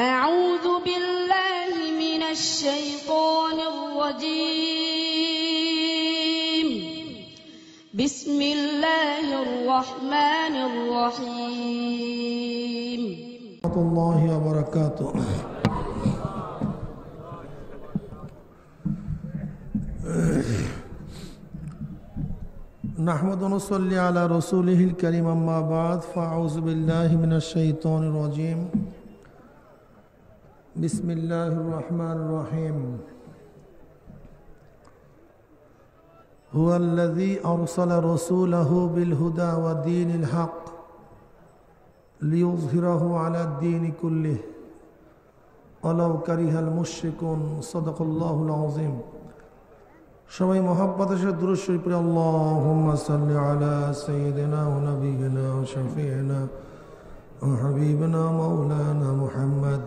أعوذ بالله من الشيطان الرجيم. بسم الله الرحمن الرحيم. ورحمة الله وبركاته. نحمد ونصلي على رسوله الكريم أما بعد فأعوذ بالله من الشيطان الرجيم. بسم الله الرحمن الرحيم هو الذي أرسل رسوله بالهدى ودين الحق ليظهره على الدين كله ولو كره المشركون صدق الله العظيم সবাই মহাব্বতের সাথে দূর শরীফ পড়ে আল্লাহুম্মা সাল্লি আলা সাইয়্যিদিনা ওয়া নাবিয়িনা ওয়া শাফিইনা ওয়া হাবিবিনা মাওলানা মুহাম্মদ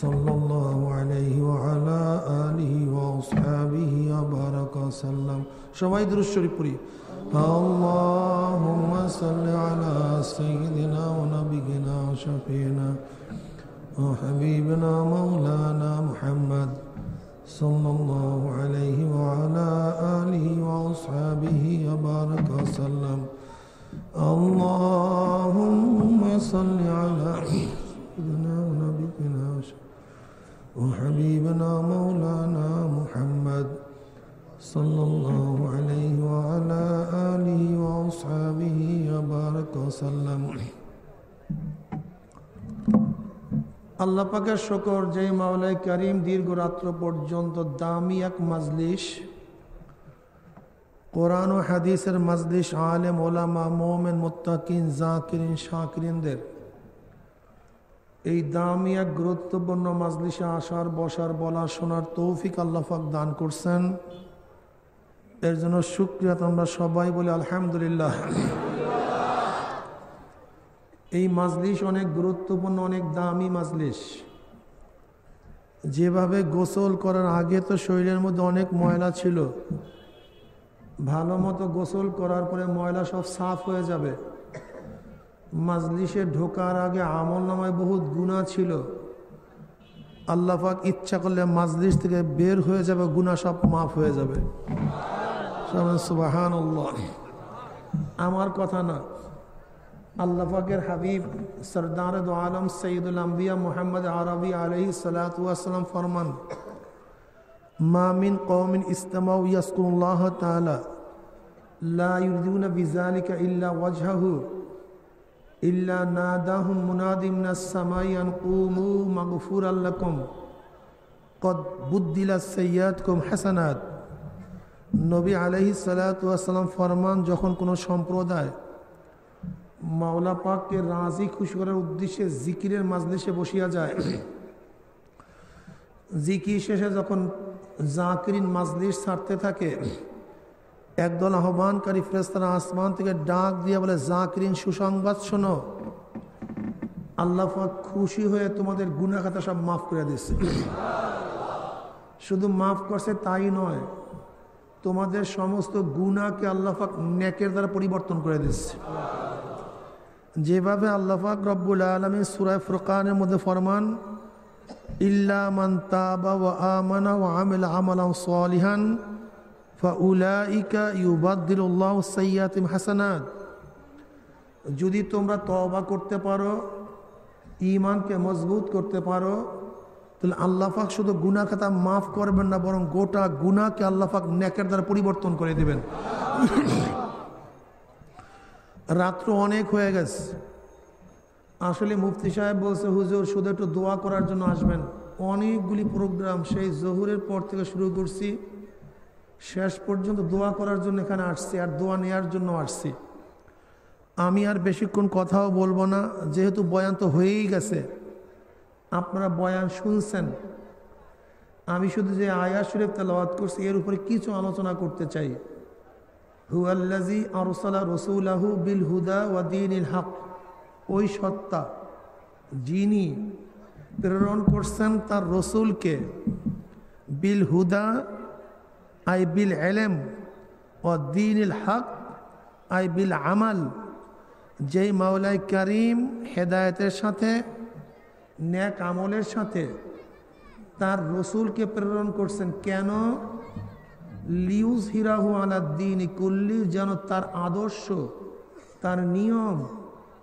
সাল্লাল্লাহু আলাইহি ওয়া আলা আলিহি ওয়া আসহাবিহি ওয়া বারাকা সাল্লাম সবাই দূর শরীফ পড়ি اللهم صل على سيدنا ونبينا وشفينا وحبيبنا مولانا محمد صلى الله عليه وعلى آله وأصحابه وبارك وسلم اللهم صل على سيدنا ونبينا وحبيبنا مولانا محمد صلى الله عليه وعلى آله وأصحابه وبارك وسلم আল্লাহ পাকের শকর যে মাওলাই করিম দীর্ঘ রাত্র পর্যন্ত দামি এক মাজলিস কোরআন ও হাদিসের মাজলিস আলেম ওলামা মোমেন মোত্তাকিন জাকিরিন শাকিরিনদের এই দামি এক গুরুত্বপূর্ণ মাজলিসে আসার, বসার বলা শোনার তৌফিক আল্লাহাক দান করছেন। এর জন্য সুক্রিয়া আমরা সবাই বলি আলহামদুলিল্লাহ। এই মাজলিস অনেক গুরুত্বপূর্ণ, অনেক দামি মাজলিস। যেভাবে গোসল করার আগে তো শরীরের মধ্যে অনেক ময়লা ছিল। ভালো মতো গোসল করার পরে ময়লা সব সাফ হয়ে যাবে। মাজলিসে ঢোকার আগে আমল নামায় বহুত গুণা ছিল। আল্লাহাক ইচ্ছা করলে মাজলিস থেকে বের হয়ে যাবে গুণা সব মাফ হয়ে যাবে। আমার কথা না, আল্লাহ পাকের হাবিব সরদার আলম সঈদুল আম্বিয়া মোহাম্মদ আরবি আলহি সালাতাম ফরমান মামিন কৌমিন ইস্তমাউ ইয়াসকুল্লাহ তালা লা ইউরদিউনা বিজালিকা ইল্লা ওয়াজহাহু। ইল্লা নাদাহুম মুনাদিম নাসসামাইয়ান কুমু মাগফুর কদ বুদ্দিলা হাসানাত। নবী ফরমান যখন কোনো সম্প্রদায় মাওলা পাককে রাজি খুশি করার উদ্দেশ্যে জিকিরের মাজলিসে বসিয়া যায়, জিকির শেষে যখন জাকিরিন মাজলিস ছাড়তে থাকে একদল আহ্বানকারী ফেরেস্তারা আসমান থেকে ডাক দিয়ে বলে, জাকিরিন, সুসংবাদ শোনো। আল্লাহ খুশি হয়ে তোমাদের গুণাখাতা সব মাফ করে দিচ্ছে শুধু মাফ করছে তাই নয়, তোমাদের সমস্ত গুণাকে আল্লাহ পাক নেকের দ্বারা পরিবর্তন করে দিচ্ছে যেভাবে আল্লাহাক রব্বুল আলমী সুরায় ফুরকানের মধ্যে ফরমান, ইল্লা মান তাবা ওয়া আমানা ওয়া আমিল আমালাম সালিহান হাসানাত। যদি তোমরা তওবা করতে পারো ইমানকে মজবুত করতে পারো, তাহলে আল্লাহ পাক শুধু গুনা খাতা মাফ করবেন না, বরং গোটা গুনাকে আল্লাহ পাক নেকের দ্বারা পরিবর্তন করে দেবেন। রাত্র অনেক হয়ে গেছে। আসলে মুফতি সাহেব বলছে, হুজুর, শুধু একটু দোয়া করার জন্য আসবেন। অনেকগুলি প্রোগ্রাম সেই জহুরের পর থেকে শুরু করছি। শেষ পর্যন্ত দোয়া করার জন্য এখানে আসছি আর দোয়া নেওয়ার জন্য আসছি। আমি আর বেশিক্ষণ কথাও বলব না, যেহেতু বয়ান তো হয়েই গেছে। আপনারা বয়ান শুনছেন। আমি শুধু যে আয়া শরীফ তেলাওয়াত করছি, এর উপরে কিছু আলোচনা করতে চাই। হুয়াল্লাজি আরসালা রসুলাহু বিল হুদা ওয়াদিন হক, ওই সত্তা যিনি প্রেরণ করছেন তার রসুলকে বিল হুদা আই বিল এলেম ও দিন ইল হক, আই বিল আমাল। যেই মাওলাই করিম হেদায়তের সাথে, ন্যাক আমলের সাথে তার রসুলকে প্রেরণ করছেন, কেন? লিউজ হিরাহু আলাদ্দিন কুল্লি, যেন তার আদর্শ, তার নিয়ম,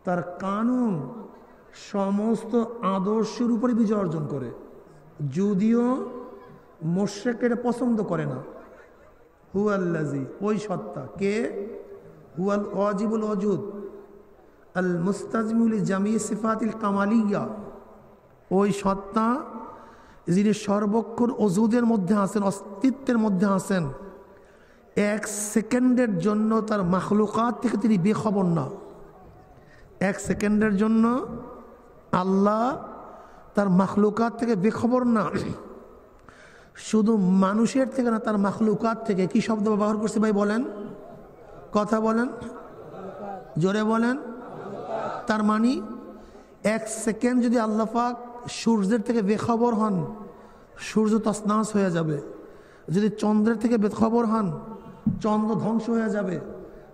তার কানুন সমস্ত আদর্শের উপরে বিজয় অর্জন করে। যদিও মোশেকের পছন্দ করে না। হুয়াল্লাজি, ওই সত্তা। কে? হুয়াল অজিবুল অজুদ আল মুস্তাজমুল জামি সিফাতিল কামালিয়া। ওই সত্তা যিনি সর্বক্ষণ অজুদের মধ্যে আছেন, অস্তিত্বের মধ্যে আছেন, এক সেকেন্ডের জন্য তার মাখলুকাত থেকে তিনি বেখবর না। এক সেকেন্ডের জন্য আল্লাহ তার মাখলুকাত থেকে বেখবর না। শুধু মানুষের থেকে না, তার মাখলুকাত থেকে। কি শব্দ ব্যবহার করছে ভাই বলেন? কথা বলেন? জোরে বলেন? তার মানি, এক সেকেন্ড যদি আল্লাপাক সূর্যের থেকে বেখবর হন, সূর্য তসনাস হয়ে যাবে। যদি চন্দ্রের থেকে বেখবর হন, চন্দ্র ধ্বংস হয়ে যাবে।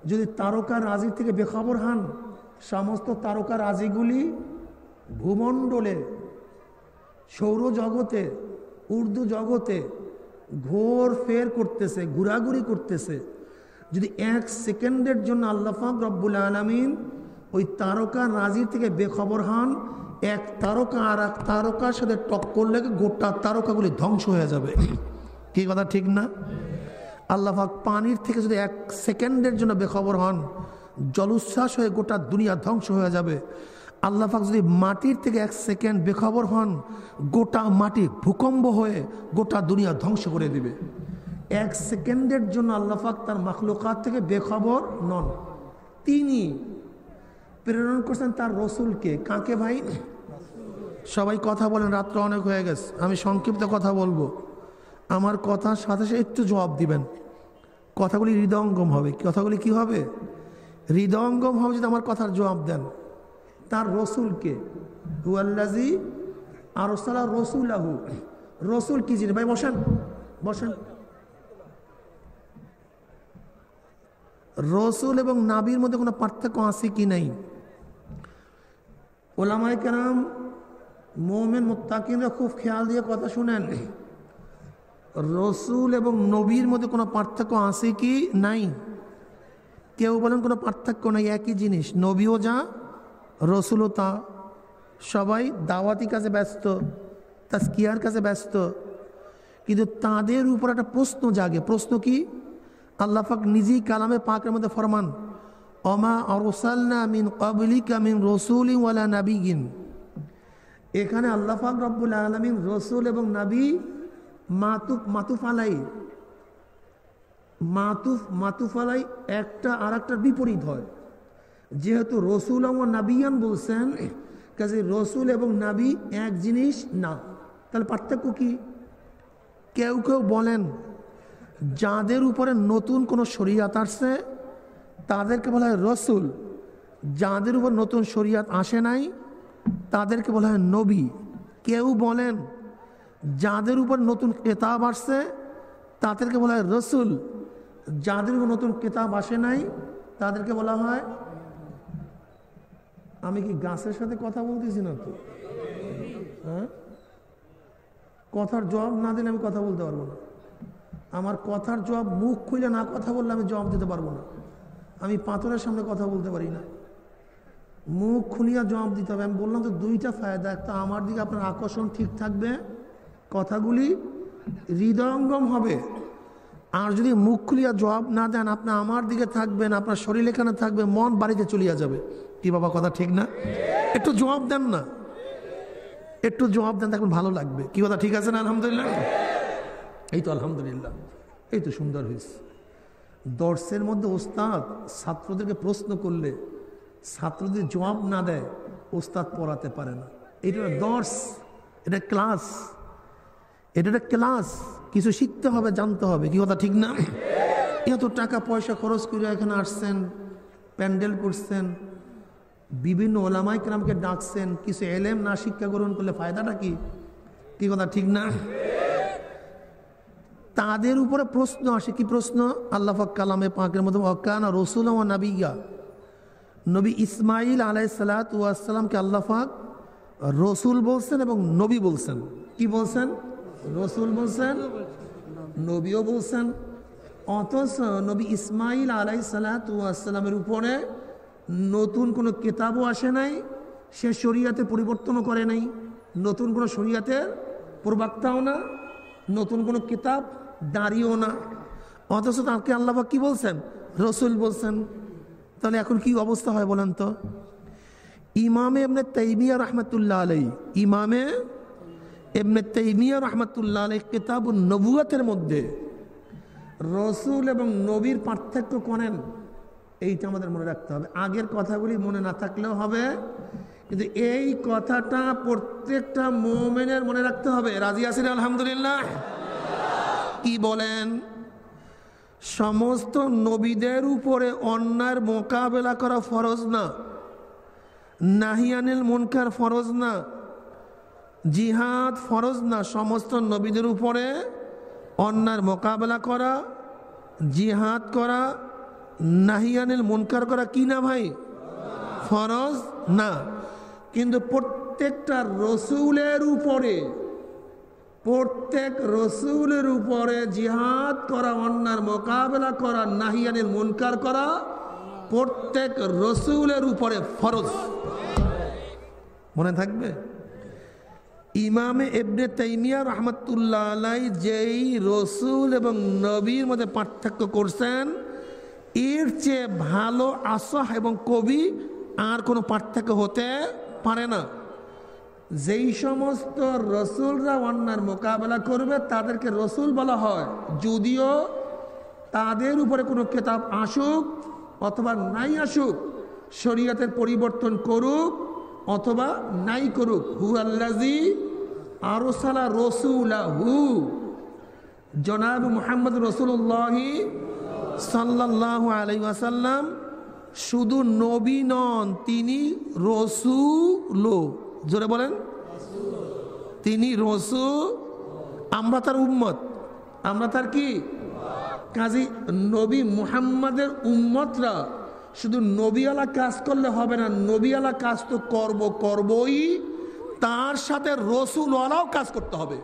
যদি তারকা রাজির থেকে বেখবর হন, সমস্ত তারকা রাজিগুলি ভূমণ্ডলে, সৌরজগতে উর্দু জগতে ঘোর ফের করতেছে, ঘোরাঘুরি করতেছে। যদি এক সেকেন্ডের জন্য আল্লাফাক রব্বুল আলমিন ওই তারকা রাজির থেকে বেখবর হন, এক তারকা আর এক তারকার সাথে টক্কর লেগে গোটা তারকাগুলি ধ্বংস হয়ে যাবে। কি কথা ঠিক না? আল্লাহাক পানির থেকে যদি এক সেকেন্ডের জন্য বেখবর হন, জলোচ্ছ্বাস হয়ে গোটা দুনিয়া ধ্বংস হয়ে যাবে। আল্লাহাক যদি মাটির থেকে এক সেকেন্ড বেখবর হন, গোটা মাটি ভূকম্প হয়ে গোটা দুনিয়া ধ্বংস করে দিবে। এক সেকেন্ডের জন্য আল্লাহাক তার মাখলুকাত থেকে বেখবর নন। তিনি প্রেরণ করছেন তার রসুলকে। কাকে ভাই? সবাই কথা বলেন, রাত্র অনেক হয়ে গেছে। আমি সংক্ষিপ্ত কথা বলব। আমার কথার সাথে সাথে একটু জবাব দিবেন। কথাগুলি হৃদয়ঙ্গম হবে। কথাগুলি কি হবে? হৃদয়ঙ্গম হবে যদি আমার কথার জবাব দেন। তার রসুলকে। হুয়াল্লাজি আর সালা রসুল আহু রসুল কি জিনিস? ভাই, বসেন। বসেন। রসুল এবং নাবির মধ্যে কোনো পার্থক্য আছে কি নাই? ওলামায় কেরাম, মোমেন মোত্তাকিনরা খুব খেয়াল দিয়ে কথা শুনেন। রসুল এবং নবীর মধ্যে কোনো পার্থক্য আছে কি নাই? কেউ বলেন কোনো পার্থক্য নাই, একই জিনিস। নবীও যা রসুলও তা সবাই দাওয়াতি কাজে ব্যস্ত তাস্কিয়ার কাছে ব্যস্ত। কিন্তু তাদের উপর একটা প্রশ্ন জাগে। প্রশ্ন কি? আল্লাহাক নিজেই কালামে পাকের মধ্যে ফরমান অমা অরসাল্লা মিন কবলিকা মিন রসুল ওয়ালা নাবিগিন এখানে আল্লাহাক রব্বুল আলমিন রসুল এবং নাবি মাতুফ মাতুফ আলাই মাতুফ মাতুফ আলাই একটা আর একটার বিপরীত হয়। যেহেতু রসুল এবং নাবিয়ান বলছেন কাজে রসুল এবং নাবি এক জিনিস না। তাহলে পার্থক্য কি? কেউ কেউ বলেন, যাদের উপরে নতুন কোনো শরিয়াত আসছে, তাদেরকে বলা হয় রসুল। যাদের উপর নতুন শরিয়াত আসে নাই, তাদেরকে বলা হয় নবী। কেউ বলেন, যাদের উপর নতুন কেতাব আসছে, তাদেরকে বলা হয় রসুল। যাদের উপর নতুন কেতাব আসে নাই, তাদেরকে বলা হয় আমি কি গাছের সাথে কথা বলতেছি না তো? হ্যাঁ? কথার জবাব না দিলে আমি কথা বলতে পারব না। আমার কথার জবাব মুখ খুলে না কথা বললে আমি জবাব দিতে পারব না। আমি পাথরের সামনে কথা বলতে পারি না। মুখ খুলিয়া জবাব দিতে হবে। আমি বললাম তো দুইটা ফায়দা। একটা আমার দিকে আপনার আকর্ষণ ঠিক থাকবে, কথাগুলি হৃদয়ঙ্গম হবে। আর যদি মুখ খুলিয়া জবাব না দেন, আপনি আমার দিকে থাকবেন, আপনার শরীর এখানে থাকবে, মন বাড়িতে চলিয়া যাবে। কি বাবা কথা ঠিক না? একটু জবাব দেন না। একটু জবাব দেন, দেখুন ভালো লাগবে। কি কথা, ঠিক আছে না? আলহামদুলিল্লাহ। এই তো আলহামদুলিল্লাহ। এই তো সুন্দর হয়েছে দর্শের মধ্যে ওস্তাদ ছাত্রদেরকে প্রশ্ন করলে ছাত্রদের জবাব না দেয়, ওস্তাদ পড়াতে পারে না। এটা দর্শ, এটা ক্লাস। এটা একটা ক্লাস। কিছু শিখতে হবে, জানতে হবে। কি কথা, ঠিক না? এত টাকা পয়সা খরচ করে এখানে আসছেন, প্যান্ডেল করছেন বিভিন্ন ওলামাই কেরামকে ডাকছেন, কিছু এলেম না, শিক্ষা গ্রহণ করলে ফায়দাটা কি? কি কথা, ঠিক না? তাদের উপরে প্রশ্ন আসে, কি প্রশ্ন? আল্লাহাক কালামে পাঁকের মধ্যে অকানা রসুল ও নাবিয়া। নবী ইসমাইল আলাই সালাতামকে আল্লাহাক রসুল বলছেন এবং নবী বলছেন। কি বলছেন? রসুল বলছেন, নবীও বলছেন। অথচ নবী ইসমাইল আলাই সালাতামের উপরে নতুন কোনো কেতাবও আসে নাই, সে শরিয়াতে পরিবর্তনও করে নাই, নতুন কোনো শরিয়াতের প্রবক্তাও না, নতুন কোনো কিতাব দাঁড়িয়েও না। অথচ তাকে আল্লাহ কি বলছেন? রসুল বলছেন। তাহলে এখন কি অবস্থা হয় বলেন তো? ইমামে এমনি তৈমিয়া রহমতুল্লাহ আলাই ইমামে এমনি তৈমিয়া রহমতুল্লাহ আলাই কিতাব নবুয়াতের মধ্যে রসুল এবং নবীর পার্থক্য করেন। এইটা আমাদের মনে রাখতে হবে। আগের কথাগুলি মনে না থাকলেও হবে। কিন্তু এই কথাটা প্রত্যেকটা মোমেনের মনে রাখতে হবে। রাজি আছেন? আলহামদুলিল্লাহ। কি বলেন? সমস্ত নবীদের উপরে অন্যায়ের মোকাবেলা করা ফরজ না। নাহিয়ানিল মুনকার ফরজ না। জিহাদ ফরজ না। সমস্ত নবীদের উপরে অন্যায়ের মোকাবেলা করা, জিহাদ করা নাহিয়ানিল মুনকার করা কি না ভাই? ফরজ? না। কিন্তু প্রত্যেকটা রসুলের উপরে, প্রত্যেক রসুলের উপরে জিহাদ করা, অন্যার মোকাবেলা করা, নাহিয়ানিল মুনকার করা প্রত্যেক রসুলের উপরে ফরজ। মনে থাকবে? ইমামে এবনে তাইমিয়া রহমতুল্লাহ আলাই যেই রসুল এবং নবীর মধ্যে পার্থক্য করছেন এর চেয়ে ভালো আশাহ এবং কবি আর কোনো পার্থক্য হতে পারে না। যেই সমস্ত রসুলরা অন্যার মোকাবেলা করবে, তাদেরকে রসুল বলা হয়। যদিও তাদের উপরে কোনো কেতাব আসুক অথবা নাই আসুক, শরীয়তের পরিবর্তন করুক অথবা নাই করুক হু আল্লাজি আরসালা রসুলা হু জনাব মোহাম্মদ রসুল্লাহি সাল্লাহ আলাই ওয়াসাল্লাম শুধু নবী নন, তিনি রসুল জোরে বলেন। তিনি রসু আমরা তার উম্মত। আমরা তার কি? কাজী নবী মুহাম্মাদের উম্মতরা। শুধু নবীওয়ালা কাজ করলে হবে না, নবীওয়ালা কাজ তো করব করবই। তার সাথে রসুলওয়ালাও কাজ করতে হবে।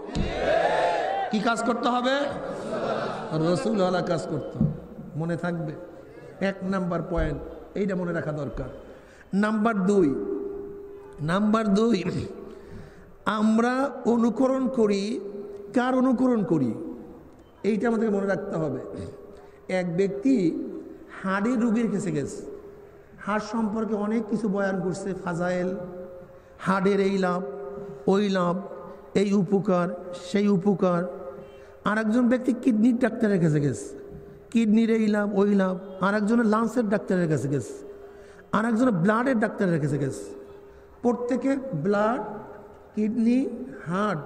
কি কাজ করতে হবে? রসুলওয়ালা কাজ করতে হবে। মনে থাকবে। এক নাম্বার পয়েন্ট এইটা মনে রাখা দরকার। নাম্বার দুই নাম্বার দুই, আমরা অনুকরণ করি, কার অনুকরণ করি? এইটা আমাদের মনে রাখতে হবে। এক ব্যক্তি হাড়ের রুগীর কাছে গেছে। হাড় সম্পর্কে অনেক কিছু বয়ান করছে, ফাজাইল, হাড়ের এই লাভ, ওই লাভ, এই উপকার, সেই উপকার। আর একজন ব্যক্তি কিডনির ডাক্তারের কাছে গেছে। কিডনির এই লাভ, ওই লাভ। আর একজনের লাংসের ডাক্তারের কাছে গেছে। আর একজনের ব্লাডের ডাক্তারের কাছে গেছে। প্রত্যেকে ব্লাড কিডনি হার্ট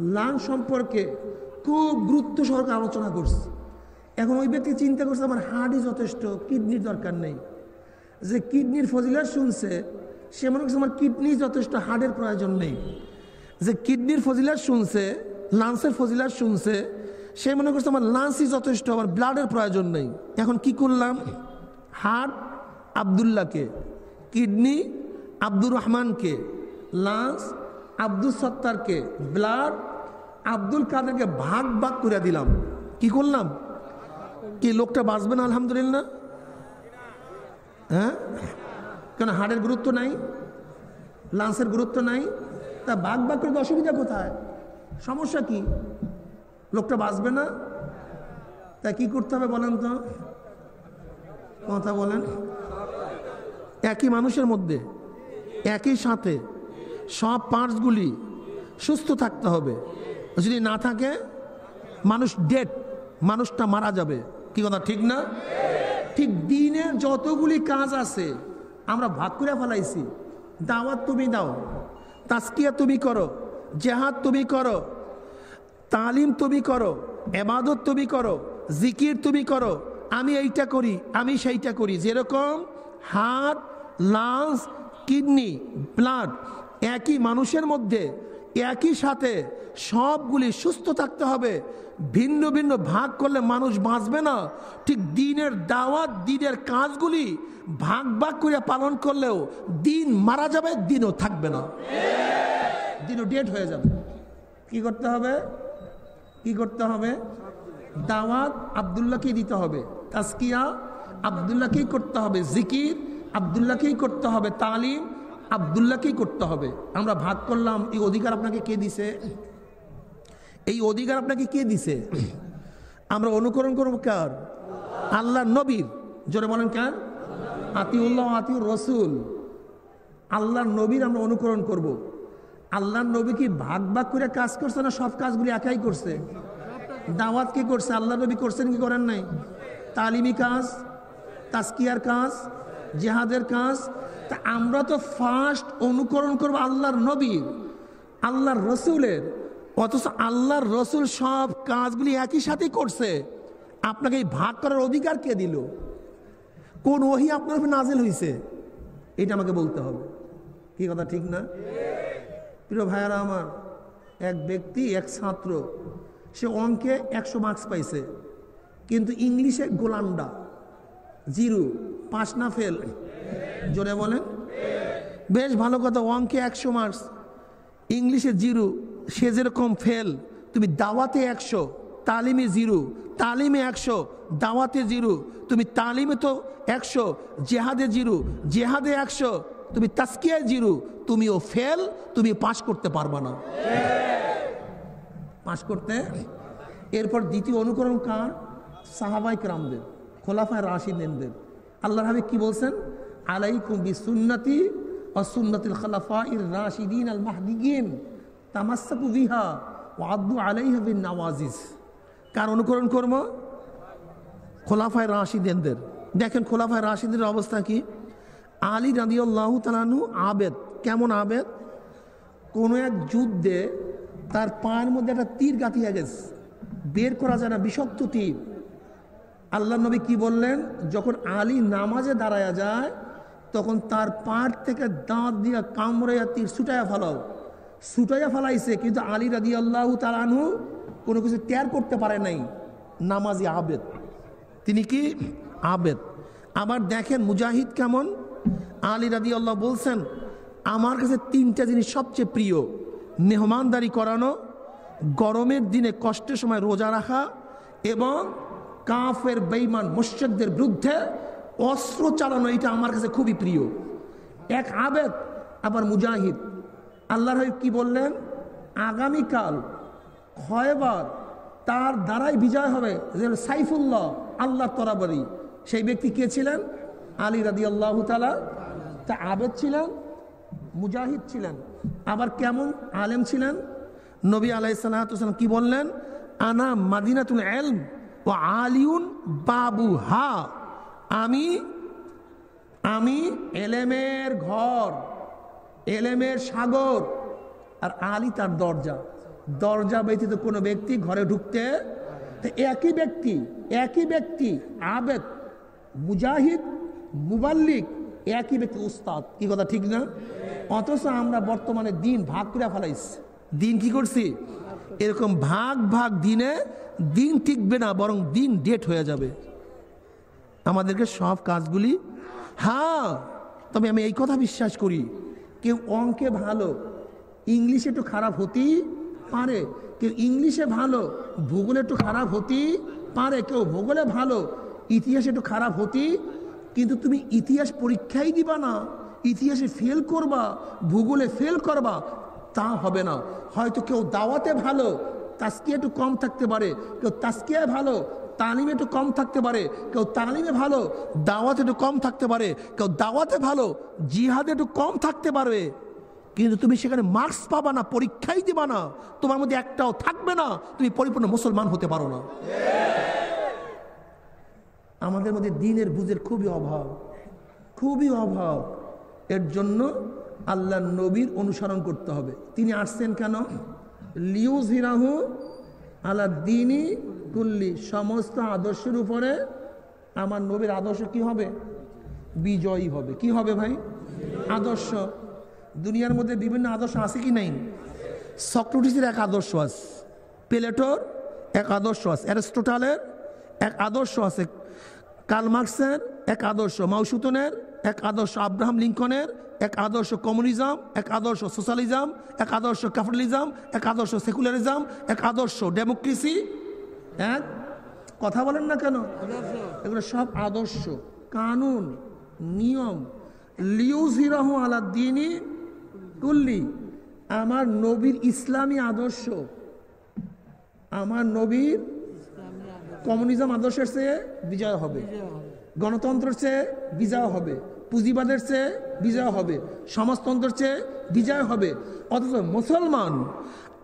লাং সম্পর্কে খুব গুরুত্ব সহকারে আলোচনা করছে। এখন ওই ব্যক্তি চিন্তা করছে, আমার হার্টই যথেষ্ট, কিডনির দরকার নেই। যে কিডনির ফজিলার শুনছে, সে মনে করছে, আমার কিডনি যথেষ্ট হার্টের প্রয়োজন নেই। যে কিডনির ফজিলার শুনছে লাংসের ফজিলার শুনছে সে মনে করছে আমার লাঞ্চই যথেষ্ট, আমার ব্লাডের প্রয়োজন নেই। এখন কি করলাম? হার্ট আবদুল্লাহকে, কিডনি আব্দুর রহমানকে লাংস আব্দুল সত্তারকে, ব্লাড আব্দুল কাদেরকে ভাগ ভাগ করে দিলাম। কি করলাম? কি লোকটা বাঁচবে না, আলহামদুলিল্লাহ? হ্যাঁ? কেন হাড়ের গুরুত্ব নাই? লাঞ্চের গুরুত্ব নাই? তা ভাগ ভাগ করে অসুবিধা কোথায়? সমস্যা কি? লোকটা বাঁচবে না? তা কি করতে হবে বলেন তো? কথা বলেন। একই মানুষের মধ্যে, একই সাথে সব পার্টসগুলি সুস্থ থাকতে হবে। যদি না থাকে, মানুষ ডেট মানুষটা মারা যাবে। কি কথা, ঠিক না? ঠিক দিনের যতগুলি কাজ আছে, আমরা ভাগ করে ফেলাইছি। দাওয়াত তুমি দাও তাস্কিয়া তুমি করো, জেহাদ তুমি করো তালিম তুমি করো, এবাদত তুমি করো, জিকির তুমি করো, আমি এইটা করি, আমি সেইটা করি। যেরকম হার্ট লাংস, কিডনি, ব্লাড, একই মানুষের মধ্যে, একই সাথে সবগুলি সুস্থ থাকতে হবে। ভিন্ন ভিন্ন ভাগ করলে মানুষ বাঁচবে না। ঠিক দিনের দাওয়াত, দিনের কাজগুলি ভাগ ভাগ করে পালন করলেও দিন মারা যাবে, দিনও থাকবে না। দিনও ডেট হয়ে যাবে। কি করতে হবে? কি করতে হবে? দাওয়াত আবদুল্লাহকেই দিতে হবে। তাস্কিয়া আবদুল্লাহকেই করতে হবে। জিকির আবদুল্লাহকেই করতে হবে। তালিম আবদুল্লাহকেই করতে হবে। আমরা ভাগ করলাম। এই অধিকার আপনাকে কে দিছে? এই অধিকার আপনাকে কে দিছে? আমরা অনুকরণ করব কার? আল্লাহ নবীর। জোরে বলেন কার? আতিউল্লাহ, আতিউর রসুল। আল্লাহর নবীর আমরা অনুকরণ করব। আল্লাহর নবী কি ভাগ ভাগ করে কাজ করছে না সব কাজগুলি একাই করছে? দাওয়াত কি করছে? আল্লাহ নবী করছেন কি করেন নাই? তালিমি কাজ তাস্কিয়ার কাজ, জেহাদের কাজ। তা আমরা তো ফার্স্ট অনুকরণ করব আল্লাহর নবীর আল্লাহর রসুলের। অথচ আল্লাহর রসুল সব কাজগুলি একই সাথে করছে। আপনাকে এই ভাগ করার অধিকার কে দিল? কোন ওহি আপনার নাজেল হয়েছে এটা আমাকে বলতে হবে। কি কথা, ঠিক না? প্রিয় ভাইয়ারা আমার, এক ব্যক্তি, এক ছাত্র, সে অঙ্কে একশো মার্কস পাইছে, কিন্তু ইংলিশে গোলান্ডা, জিরো পাঁচ না ফেল। জোরে বলেন। বেশ ভালো কথা, অঙ্কে একশো মার্কস ইংলিশে জিরো, সে যেরকম ফেল, তুমি দাওয়াতে একশো, তালিমে জিরো, তালিমে একশো, দাওয়াতে জিরো, তুমি তালিমে তো একশো, জেহাদে জিরো, জেহাদে একশো তুমি তাস্কিয়ায় জিরো, তুমিও ফেল, তুমি পাশ করতে পারবা না। পাশ করতে? এরপর দ্বিতীয় অনুকরণ কার? সাহাবাই রামদের খোলাফায় রাশিদেনদের। আল্লাহ হাবিব কি বলছেন? আলাইকুম বি সুন্নতি অসুন্নতিল খলাফা ইর রাশিদিন আল মাহদিগিন তামাসাকু বিহা ও আব্দু আলাইহা বিন নওয়াজিজ। কার অনুকরণ করব? খোলাফায় রাশিদেনদের। দেখেন খোলাফায় রাশিদের অবস্থা কি? আলী রাদিউল্লাহ তালানু আবেদ। কেমন আবেদ? কোনো এক যুদ্ধে তার পায়ের মধ্যে একটা তীর গাঁথিয়া গেছে। বের করা যায় না, বিষাক্ত তীর। আল্লাহ নবী কি বললেন? যখন আলী নামাজে দাঁড়ায়া যায়, তখন তার পাট থেকে দাঁত দিয়া কামড়াইয়া তীর ছুটাইয়া ফেলাও। ছুটাইয়া ফেলাইছে, কিন্তু আলী রাদি আল্লাহ কোনো কিছু ত্যার করতে পারে নাই। নামাজি আবেদ। তিনি কি? আবেদ। আবার দেখেন মুজাহিদ কেমন? আলী রাদি আল্লাহ বলছেন, আমার কাছে তিনটা জিনিস সবচেয়ে প্রিয়। মেহমানদারি করানো, গরমের দিনে কষ্টের সময় রোজা রাখা এবং কাফের বেইমান মুশ্রিকদের বিরুদ্ধে অস্ত্র চালানো, এটা আমার কাছে খুবই প্রিয়। এক আবেদ, আবার মুজাহিদ। আল্লাহর হাবিব কি বললেন? আগামীকাল খয়বার তার দ্বারাই বিজয় হবে সাইফুল্লাহ, আল্লাহর তরাবরি। সেই ব্যক্তি কে ছিলেন? আলী রাদি আল্লাহ তালা তা আবেদ ছিলেন, মুজাহিদ ছিলেন। আবার কেমন আলেম ছিলেন? নবী আলাইসালাম কি বললেন? আনা মাদিনাতুল এলম ও আলিউন বাবু হা আমি আমি এলেমের ঘর, এলেমের সাগর আর আলী তার দরজা। দরজা ব্যতীত কোনো ব্যক্তি ঘরে ঢুকতে একই ব্যক্তি একই ব্যক্তি আবেদ, মুজাহিদ মুবাল্লিক, একই ব্যক্তি উস্তাদ। কি কথা, ঠিক না? অথচ আমরা বর্তমানে দিন ভাগ করে ফেলাইছি। দিন কি করছি? এরকম ভাগ ভাগ দিনে দিন টিকবে না, বরং দিন ডেট হয়ে যাবে। আমাদেরকে সব কাজগুলি হ্যাঁ তবে আমি এই কথা বিশ্বাস করি, কেউ অঙ্কে ভালো, ইংলিশে একটু খারাপ হতেই পারে। কেউ ইংলিশে ভালো, ভূগোলে একটু খারাপ হতেই পারে। কেউ ভূগোলে ভালো, ইতিহাসে একটু খারাপ হতেই কিন্তু তুমি ইতিহাস পরীক্ষাই দিবা না। ইতিহাসে ফেল করবা, ভূগোলে ফেল করবা, তা হবে না। হয়তো কেউ দাওয়াতে ভালো তাস্কিয়া একটু কম থাকতে পারে। কেউ তাস্কিয়ায় ভালো, তালিমে একটু কম থাকতে পারে। কেউ তালিমে ভালো, দাওয়াতে একটু কম থাকতে পারে। কেউ দাওয়াতে ভালো, জিহাদে একটু কম থাকতে পারবে কিন্তু তুমি সেখানে মার্কস পাবা না, পরীক্ষাই দিবা না। তোমার মধ্যে একটাও থাকবে না, তুমি পরিপূর্ণ মুসলমান হতে পারো না। আমাদের মধ্যে দিনের বুঝের খুবই অভাব। খুবই অভাব। এর জন্য আল্লাহ নবীর অনুসরণ করতে হবে। তিনি আসছেন কেন? লিউজ হিরাহু আল্লাহ দিনই কুল্লি। সমস্ত আদর্শের উপরে আমার নবীর আদর্শ কি হবে? বিজয়ী হবে। কি হবে ভাই? আদর্শ। দুনিয়ার মধ্যে বিভিন্ন আদর্শ আছে কি নাই? সক্রেটিসের এক আদর্শ আছে। প্লেটোর এক আদর্শ আছে। অ্যারিস্টোটালের এক আদর্শ আছে। কার্ল মার্কসের, এক আদর্শ মাউসুতনের, এক আদর্শ আব্রাহাম লিঙ্কনের, এক আদর্শ কমিউনিজম, এক আদর্শ সোশ্যালিজম, এক আদর্শ ক্যাপিটালিজম, এক আদর্শ সেকুলারিজম, এক আদর্শ ডেমোক্রেসি। এক কথা বলেন না কেন? এগুলো সব আদর্শ, কানুন, নিয়ম। লিউজিরাহ আলা দিনই কুল্লি। আমার নবীর ইসলামী আদর্শ, আমার নবীর কমিউনিজম আদর্শের চেয়ে বিজয় হবে। গণতন্ত্রের চেয়ে বিজয় হবে। পুঁজিবাদের চেয়ে বিজয় হবে। সমাজতন্ত্রের চেয়ে বিজয় হবে। অথচ মুসলমান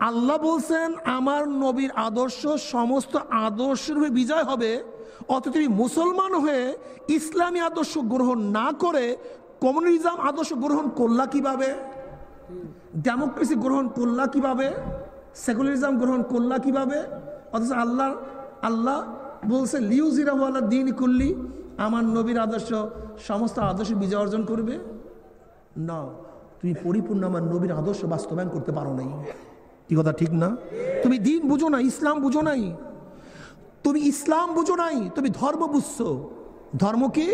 আল্লাহ বলছেন আমার নবীর আদর্শ সমস্ত আদর্শের হয়ে বিজয় হবে। অথচ তুমি মুসলমান হয়ে ইসলামী আদর্শ গ্রহণ না করে কমিউনিজম আদর্শ গ্রহণ করলা কীভাবে? ডেমোক্রেসি গ্রহণ করলা কীভাবে? সেকুলারিজম গ্রহণ করলা কীভাবে? অথচ আল্লাহ আল্লাহ বলছে লিউজিরাওয়ালা দিন করলি আমার নবীর আদর্শ, সমস্ত আদর্শ বিজয় অর্জন করবে? না, তুমি পরিপূর্ণ আমার নবীর আদর্শ বাস্তবায়ন করতে পারো নাই। কি কথা, ঠিক না? তুমি দিন বুঝো না ইসলাম বুঝো নাই। তুমি ইসলাম বুঝো নাই, তুমি ধর্ম বুঝছ। ধর্ম কি?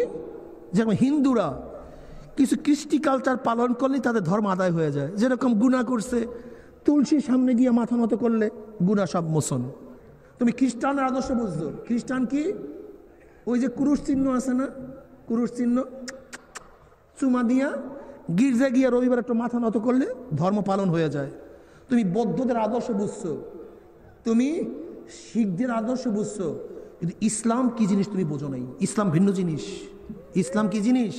যেমন হিন্দুরা কিছু কৃষ্টি কালচার পালন করলে তাদের ধর্ম আদায় হয়ে যায়। যেরকম গুণা করছে, তুলসীর সামনে গিয়ে মাথা মতো করলে গুণা সব মোচন। তুমি খ্রিস্টানের আদর্শ বুঝছ। খ্রিস্টান কি? ওই যে কুরুশ চিহ্ন আছে না? কুরুশ চিহ্ন। চুমা দিয়া গির্জা গিয়ে রবিবার একটু মাথা নত করলে ধর্ম পালন হয়ে যায়। তুমি বৌদ্ধদের আদর্শ বুঝছ। তুমি শিখদের আদর্শ বুঝছ। কিন্তু ইসলাম কি জিনিস তুমি বোঝো নাই? ইসলাম ভিন্ন জিনিস। ইসলাম কি জিনিস?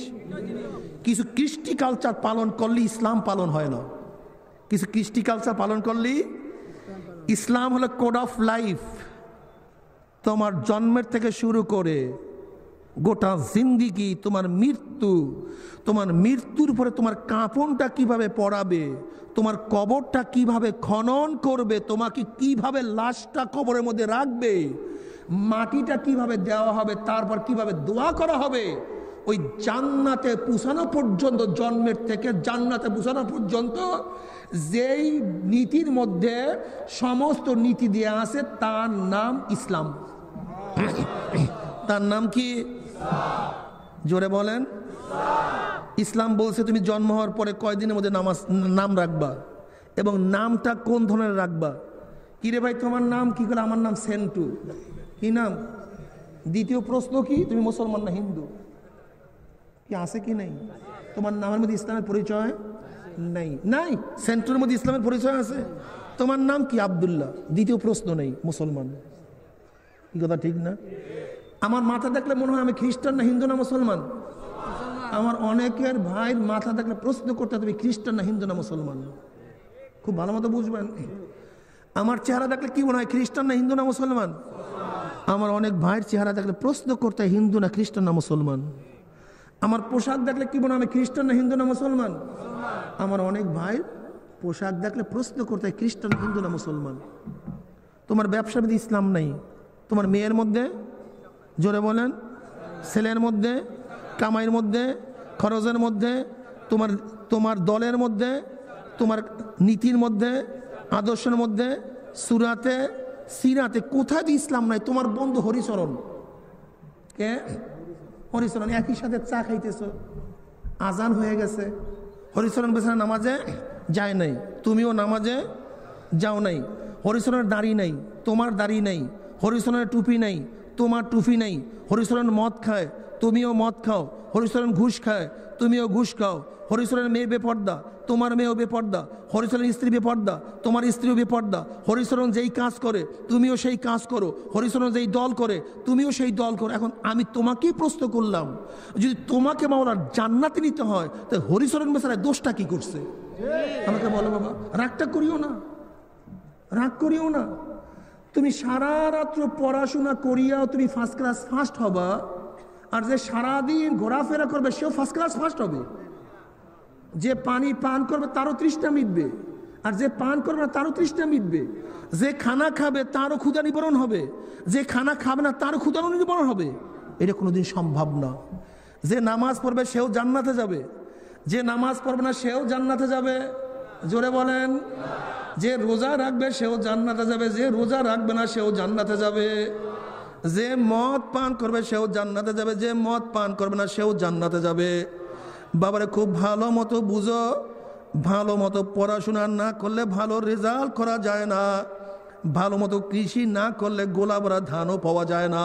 কিছু কৃষ্টি কালচার পালন করলে ইসলাম পালন হয় না। কিছু কৃষ্টি কালচার পালন করলে ইসলাম হলো কোড অফ লাইফ তোমার জন্মের থেকে শুরু করে গোটা জিন্দিগি, তোমার মৃত্যু, তোমার মৃত্যুর পরে তোমার কাঁপনটা কীভাবে পড়াবে, তোমার কবরটা কীভাবে খনন করবে, তোমাকে কীভাবে লাশটা কবরের মধ্যে রাখবে, মাটিটা কীভাবে দেওয়া হবে, তারপর কীভাবে দোয়া করা হবে, ওই জান্নাতে পুষানো পর্যন্ত, জন্মের থেকে জান্নাতে পুষানো পর্যন্ত যেই নীতির মধ্যে সমস্ত নীতি দেওয়া আছে, তার নাম ইসলাম। তার নাম কি? জোরে বলেন। ইসলাম বলছে তুমি জন্ম হওয়ার পরে কয়দিনের মধ্যে নামাজ, নাম রাখবা এবং নামটা কোন ধরনের রাখবা? কিরে ভাই তোমার নাম? কি করে? আমার নাম সেন্টু। কি নাম? দ্বিতীয় প্রশ্ন কি? তুমি মুসলমান না হিন্দু? কি আছে কি নেই? তোমার নামের মধ্যে ইসলামের পরিচয় নেই। নাই। সেন্টুর মধ্যে ইসলামের পরিচয় আছে। তোমার নাম কি? আবদুল্লাহ। দ্বিতীয় প্রশ্ন নেই, মুসলমান। কি কথা ঠিক না? আমার মাথা দেখলে মনে হয় আমি খ্রিস্টান না হিন্দু না মুসলমান? আমার অনেকের ভাইয়ের মাথা দেখলে প্রশ্ন করতে তুমি খ্রিস্টান না হিন্দু না মুসলমান? খুব ভালো মতো বুঝবেন। আমার চেহারা দেখলে কি মনে হয়, খ্রিস্টান না হিন্দু না মুসলমান? আমার অনেক ভাইয়ের চেহারা দেখলে প্রশ্ন করতে হিন্দু না খ্রিস্টান না মুসলমান? আমার পোশাক দেখলে কি মনে আমি খ্রিস্টান না হিন্দু না মুসলমান? আমার অনেক ভাই পোশাক দেখলে প্রশ্ন করতে খ্রিস্টান হিন্দু না মুসলমান? তোমার ব্যবসার মধ্যে ইসলাম নাই। তোমার মেয়ের মধ্যে, জোরে বলেন, ছেলের মধ্যে, কামাইয়ের মধ্যে, খরচের মধ্যে, তোমার তোমার দলের মধ্যে, তোমার নীতির মধ্যে, আদর্শের মধ্যে, সুরাতে, সিরাতে কোথায় যে ইসলাম নাই, তোমার বন্ধু হরিচরণ। কে? হরিচরণ, একই সাথে চা খাইতেছ। আজান হয়ে গেছে। হরিচরণ বেচারা নামাজে যায় নাই। তুমিও নামাজে যাও নাই। হরিচরণের দাড়ি নাই। তোমার দাড়ি নাই। হরিচরণের টুপি নাই, তোমার টুপি নাই। হরিচরণ মদ খায়, তুমিও মদ খাও। হরিচরণ ঘুষ খায়, তুমিও ঘুষ খাও। হরিচরণের মেয়ে বেপর্দা, তোমার মেয়েও বেপর্দা। হরিচরণের স্ত্রী বেপর্দা, তোমার স্ত্রীও বেপর্দা। হরিচরণ যেই কাজ করে, তুমিও সেই কাজ করো। হরিচরণ যেই দল করে, তুমিও সেই দল করো। এখন আমি তোমাকেই প্রশ্ন করলাম, যদি তোমাকে মাওলার জান্নাতে নিতে হয় তো হরিচরণ বেচারায় দোষটা কি করছে? আমাকে বলো বাবা, রাগটা করিও না। রাগ করিও না। তুমি সারা রাত্র পড়াশোনা করিয়াও তুমি ফার্স্ট ক্লাস ফার্স্ট হবা, আর যে সারাদিন ঘোরাফেরা করবে, সেও ফার্স্ট ক্লাস ফার্স্ট হবে। যে পানি পান করবে, তারও তৃষ্ণা মিটবে। আর যে পান করবে না, তারও তৃষ্ণা মিটবে। যে খানা খাবে, তারও ক্ষুদা নিবারণ হবে। যে খানা খাবে না, তারও ক্ষুদা নিবারণ হবে। এটা কোনোদিন সম্ভব না। যে নামাজ পড়বে, সেও জান্নাতে যাবে। যে নামাজ পড়বে না, সেও জান্নাতে যাবে। জোরে বলেন। যে রোজা রাখবে সেও জান্নাতে যাবে, যে রোজা রাখবে না সেও জান্নাতে যাবে। যে মদ পান করবে সেও জান্নাতে যাবে, যে মদ পান করবে না সেও জান্নাতে যাবে। বাবারে, খুব ভালো মতো বুঝো, ভালো মতো পড়াশোনা না করলে ভালো রেজাল্ট করা যায় না। ভালো মতো কৃষি না করলে গোলা ভরা ধানও পাওয়া যায় না।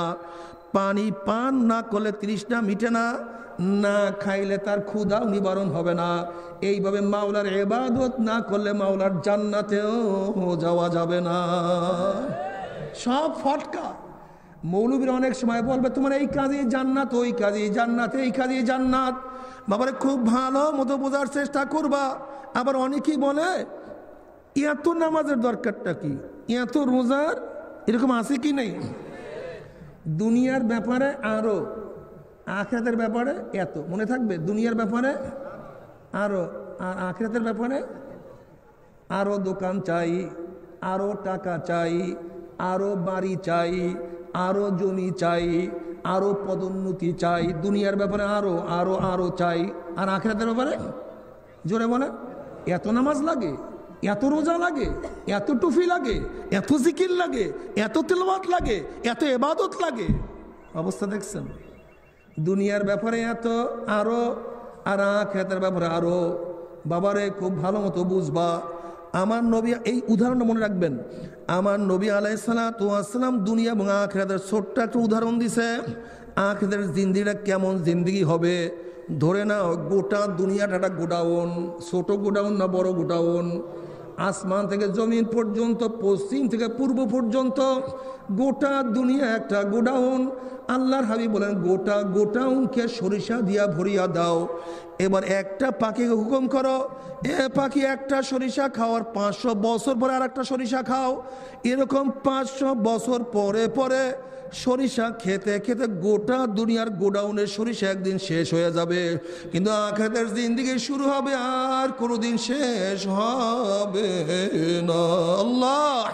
পানি পান না করলে তৃষ্ণা মিটে না। না খাইলে তার ক্ষুধাও নিবারণ হবে না। এইভাবে মাওলার এবাদত না করলে মাওলার জান্নাতেও যাওয়া যাবে না। সব ফটকা। মৌলবীর অনেক সময় বলবে, তোমার এই কাজে জান্নাত, ওই কাজে জান্নাত, এই কাজে জান্নাত। বাবারে, খুব ভালো মতো বোঝার চেষ্টা করবা। আবার অনেকেই বলে, এত নামাজের দরকারটা কি? এত রোজার? এরকম আছে কি নেই? দুনিয়ার ব্যাপারে আরও আখরাতের ব্যাপারে এত। মনে থাকবে? দুনিয়ার ব্যাপারে আরও, আর আখরাতের ব্যাপারে আরও দোকান চাই, আরও টাকা চাই, আরও বাড়ি চাই, আরও জমি চাই, আরও পদোন্নতি চাই, দুনিয়ার ব্যাপারে আরও আরও আরও চাই, আর আখরাতের ব্যাপারে জোরে বলে। এত নামাজ লাগে, এত রোজা লাগে, এত টুফি লাগে, এত জিকির লাগে, এত তেলবাদ লাগে, এত এবাদত লাগে। অবস্থা দেখছেন? দুনিয়ার ব্যাপারে এত আরও আর আখেতের ব্যাপারে আরও, বাবারে খুব ভালো মতো বুঝবা। আমার নবী, এই উদাহরণটা মনে রাখবেন, আমার নবী আলাইসালাম দুনিয়া এবং আখেরাতের ছোট্ট একটা উদাহরণ দিছে। আখেদের জিন্দিটা কেমন জিন্দিগি হবে? ধরে না গোটা দুনিয়াটা একটা গোডাউন, ছোট গোডাউন না বড় গোডাউন? আসমান থেকে জমিন পর্যন্ত, পশ্চিম থেকে পূর্ব পর্যন্ত, গোটা দুনিয়া একটা গোডাউন। আল্লাহর হাবি বলেন, গোটা গোটাউনকে সরিষা দিয়া ভরিয়া দাও। এবার একটা পাখিকে হুকুম করো, এ পাখি একটা সরিষা খাওয়ার পাঁচশো বছর পরে আর একটা সরিষা খাও। এরকম পাঁচশো বছর পরে পরে সরিষা খেতে খেতে গোটা দুনিয়ার গোডাউনের সরিষা একদিন শেষ হয়ে যাবে। কিন্তু আখেতের জিন্দিগি শুরু হবে আর কোনোদিন শেষ হবে না। আল্লাহ!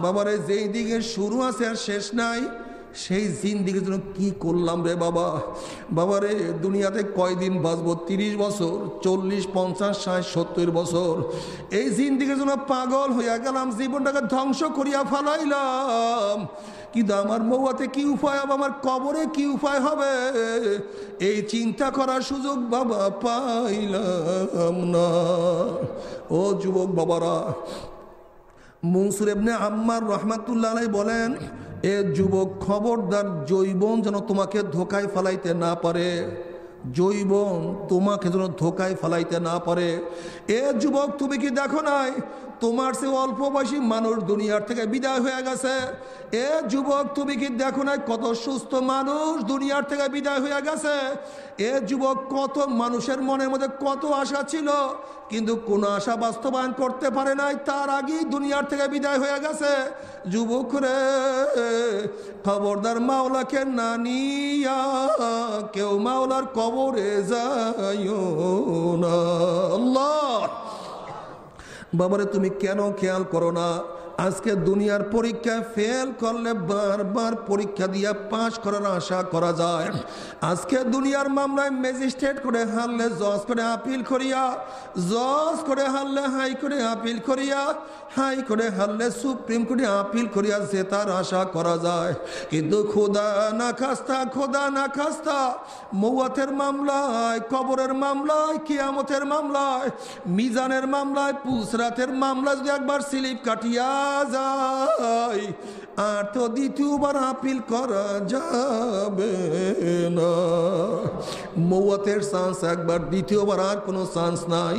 বাবারে, যেই দিকে শুরু আছে আর শেষ নাই, সেই জিন্দিগির জন্য কি করলাম রে বাবা? বাবারে, দুনিয়াতে কয়দিন বাঁচবো? তিরিশ বছর, চল্লিশ, পঞ্চাশ, ষাট, সত্তর বছর। এই জিন্দিগির জন্য পাগল হইয়া গেলাম, জীবনটাকে ধ্বংস করিয়া ফেলাইলাম। কিন্তু আমার মৌয়াতে কি উপায়? হবে আমার কবরে কি উপায় হবে? এই চিন্তা করার সুযোগ বাবা পাইলাম না। ও যুবক বাবারা, মনসুর এবনে আম্মার রহমাতুল্লাহ বলেন, এ যুবক খবরদার জৈবন যেন তোমাকে ধোকায় ফেলাইতে না পারে। জৈবন তোমাকে যেন ধোকায় ফেলাইতে না পারে। এ যুবক, তুমি কি দেখো নাই? তোমার সে অল্প বয়সী মানুষ দুনিয়ার থেকে বিদায় হয়ে গেছে। এ যুবক, তুমি কি দেখো না কত সুস্থ মানুষ দুনিয়ার থেকে বিদায় হয়ে গেছে? এ যুবক, কত মানুষের মনের মধ্যে কত আশা ছিল, কিন্তু কোনো আশা বাস্তবায়ন করতে পারে নাই, তার আগেই দুনিয়ার থেকে বিদায় হয়ে গেছে। যুবক রে, খবরদার মাওলাকে না নিয়া, কেউ মাওলার কবরে যায় না। আল্লাহ! বাবারে তুমি কেন খেয়াল করো না? আজকে দুনিয়ার পরীক্ষায় ফেল করলে বারবার পরীক্ষা দিয়ে পাশ করার আশা করা যায়। আজকে দুনিয়ার মামলায় ম্যাজিস্ট্রেট করে হারলে জজ করে আপিল করিয়া, জজ করে হারলে হাই করে আপিল করিয়া হাই করে হারলে সুপ্রিম কোর্টে আপিল করিয়া জেতার আশা করা যায়। কিন্তু খোদা না খাস্তা খোদা না খাস্তা মৌয়াতের মামলায়, কবরের মামলায়, কিয়ামতের মামলায়, মিজানের মামলায়, পুসরাতের মামলা যদি একবার স্লিপ কাটিয়া যায়, আর তো দ্বিতীয়বার আপিল করা যাবে না। মৌয়াতের চান্স একবার, দ্বিতীয়বার আর কোনো চান্স নাই।